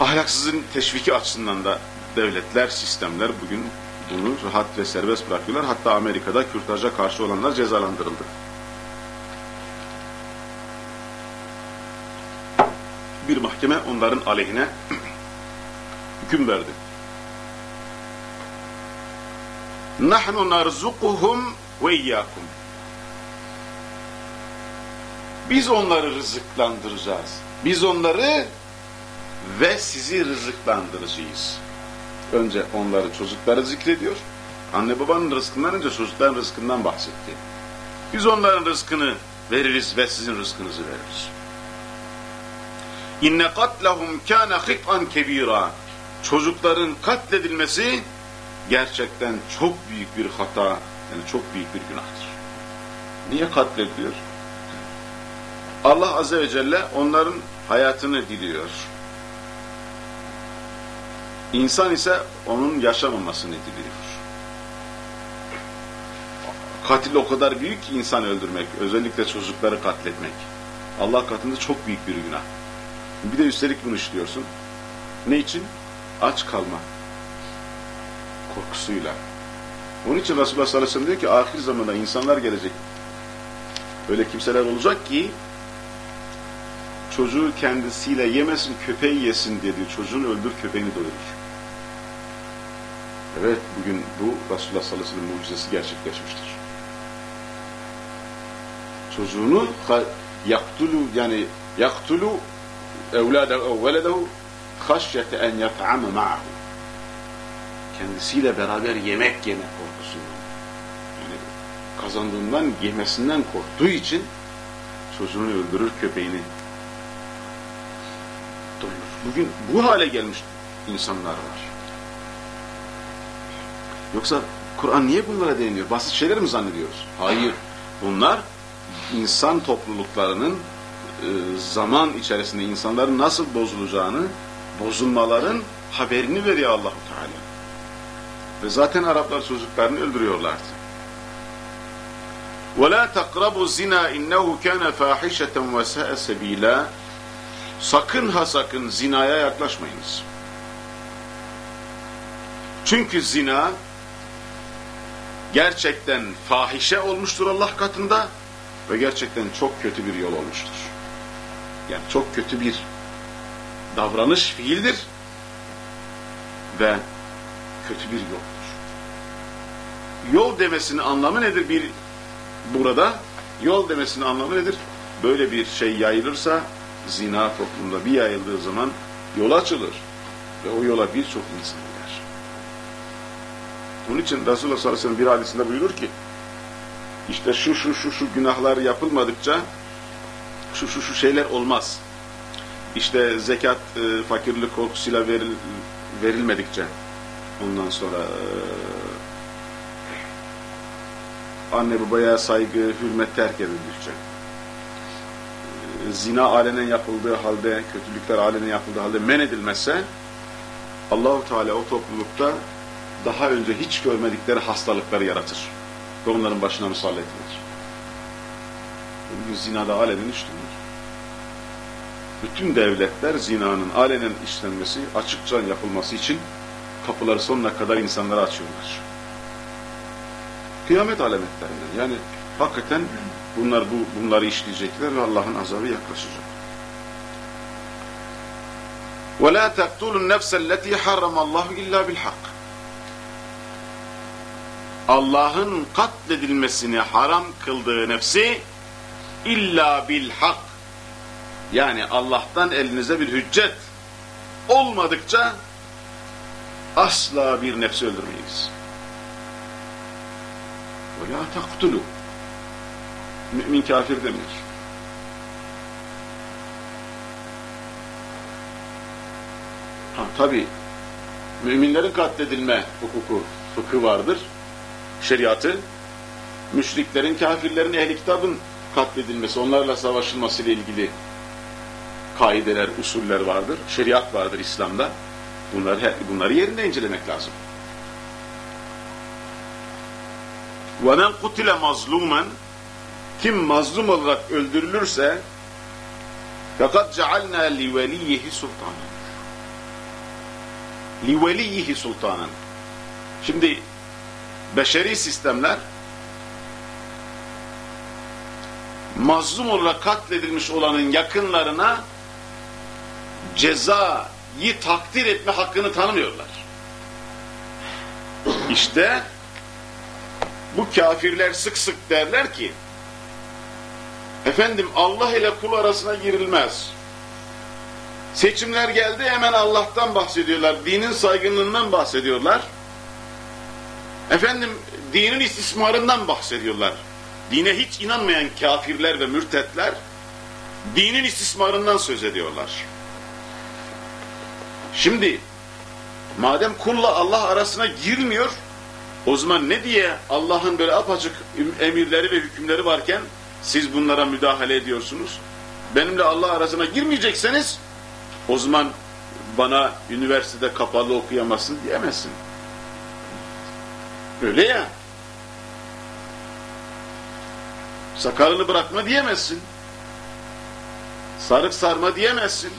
Ahlaksızın teşviki açısından da devletler, sistemler bugün bunu rahat ve serbest bırakıyorlar. Hatta Amerika'da kürtaja karşı olanlar cezalandırıldı. Bir mahkeme onların aleyhine hüküm verdi. Nahnu narzukuhum ve iyyakum. Biz onları rızıklandıracağız. Biz onları ve sizi rızıklandıracağız. Önce onları çocukları zikrediyor. Anne babanın rızkından önce çocukların rızkından bahsetti. Biz onların rızkını veririz ve sizin rızkınızı veririz. İnne katlahum kana hit'an kebira. Çocukların katledilmesi gerçekten çok büyük bir hata, yani çok büyük bir günahtır. Niye katlediliyor? Allah Azze ve Celle onların hayatını diliyor. İnsan ise onun yaşamamasını diliyor. Katil o kadar büyük ki insan öldürmek, özellikle çocukları katletmek. Allah katında çok büyük bir günah. Bir de üstelik bunu işliyorsun. Ne için? Aç kalma. Korkusuyla. Onun için Resulullah sallallahu aleyhi ve sellem diyor ki ahir zamanda insanlar gelecek. Öyle kimseler olacak ki çocuğu kendisiyle yemesin, köpeği yesin diyor. Çocuğunu öldür, köpeğini doyurur. Evet, bugün bu Resulullah sallallahu aleyhi ve sellem mucizesi gerçekleşmiştir. Çocuğunu yaktulu yani yaktulu evladehu veledehu haşyete en yat'ame ma'ahu. Kendisiyle beraber yemek yeme korkusundan. Yani kazandığından yemesinden korktuğu için çocuğunu öldürür, köpeğini doyurur. Bugün bu hale gelmiş insanlar var. Yoksa Kur'an niye bunlara değiniyor? Basit şeyler mi zannediyoruz? Hayır. Bunlar insan topluluklarının zaman içerisinde insanların nasıl bozulacağını, bozulmaların haberini veriyor Allahu Teala. Ve zaten Araplar çocuklarını öldürüyorlardı. وَلَا تَقْرَبُوا الزِّنَا اِنَّهُ كَانَ فَاحِشَةً وَسَاءَ سَب۪يلًا Sakın ha sakın zinaya yaklaşmayınız. Çünkü zina gerçekten fahişe olmuştur Allah katında ve gerçekten çok kötü bir yol olmuştur. Yani çok kötü bir davranış fiildir ve kötü bir yoldur. Yol demesinin anlamı nedir bir burada? Yol demesinin anlamı nedir? Böyle bir şey yayılırsa zina toplumda bir yayıldığı zaman yol açılır ve o yola birçok insan gider. Onun için Resulullah sallallahu aleyhi ve sellem bir hadisinde buyurur ki işte şu şu şu şu günahlar yapılmadıkça şu şu şu şeyler olmaz. İşte zekat e, fakirlik korkusuyla veril, verilmedikçe ondan sonra e, anne babaya saygı, hürmet terk edildikçe e, zina alenen yapıldığı halde, kötülükler alenen yapıldığı halde men edilmezse Allahu Teala o toplulukta daha önce hiç görmedikleri hastalıkları yaratır ve onların başına musallat edilir. Bugün zinada alenen işlenir. Bütün devletler zinanın alenen işlenmesi, açıkça yapılması için kapıları sonuna kadar insanlara açıyorlar. Kıyamet alametlerinden. Yani hakikaten bunlar bu bunları işleyecekler ve Allah'ın azabı yaklaşacak. وَلَا تَقْتُلُوا النَّفْسَ الَّتِي حَرَّمَ اللّٰهُ اِلَّا بِالْحَقِّ Allah'ın katledilmesini haram kıldığı nefsi illa bil hak yani Allah'tan elinize bir hüccet olmadıkça asla bir nefsi öldürmeyiz. Ve la taktulu mümin kafir demiyor. Ha tabi müminlerin katledilme hukuku fıkı vardır şeriatı, müşriklerin, kafirlerin, ehli kitabın katledilmesi, onlarla savaşılması ile ilgili kaideler, usuller vardır, şeriat vardır İslam'da. Bunları, bunları yerinde incelemek lazım. وَمَنْ قُتِلَ مَظْلُومًا Kim mazlum olarak öldürülürse fakat cealna liveliyhi sultanan. Liveliyhi sultanan. Şimdi beşeri sistemler mazlum olarak katledilmiş olanın yakınlarına cezayı takdir etme hakkını tanımıyorlar. İşte bu kafirler sık sık derler ki efendim Allah ile kul arasına girilmez. Seçimler geldi hemen Allah'tan bahsediyorlar. Dinin saygınlığından bahsediyorlar. Efendim dinin istismarından bahsediyorlar. Dine hiç inanmayan kafirler ve mürtetler dinin istismarından söz ediyorlar. Şimdi madem kulla Allah arasına girmiyor o zaman ne diye Allah'ın böyle apaçık emirleri ve hükümleri varken siz bunlara müdahale ediyorsunuz? Benimle Allah arasına girmeyecekseniz o zaman bana üniversitede kapalı okuyamazsın diyemezsin. Öyle ya. Sakalını bırakma diyemezsin. Sarık sarma diyemezsin.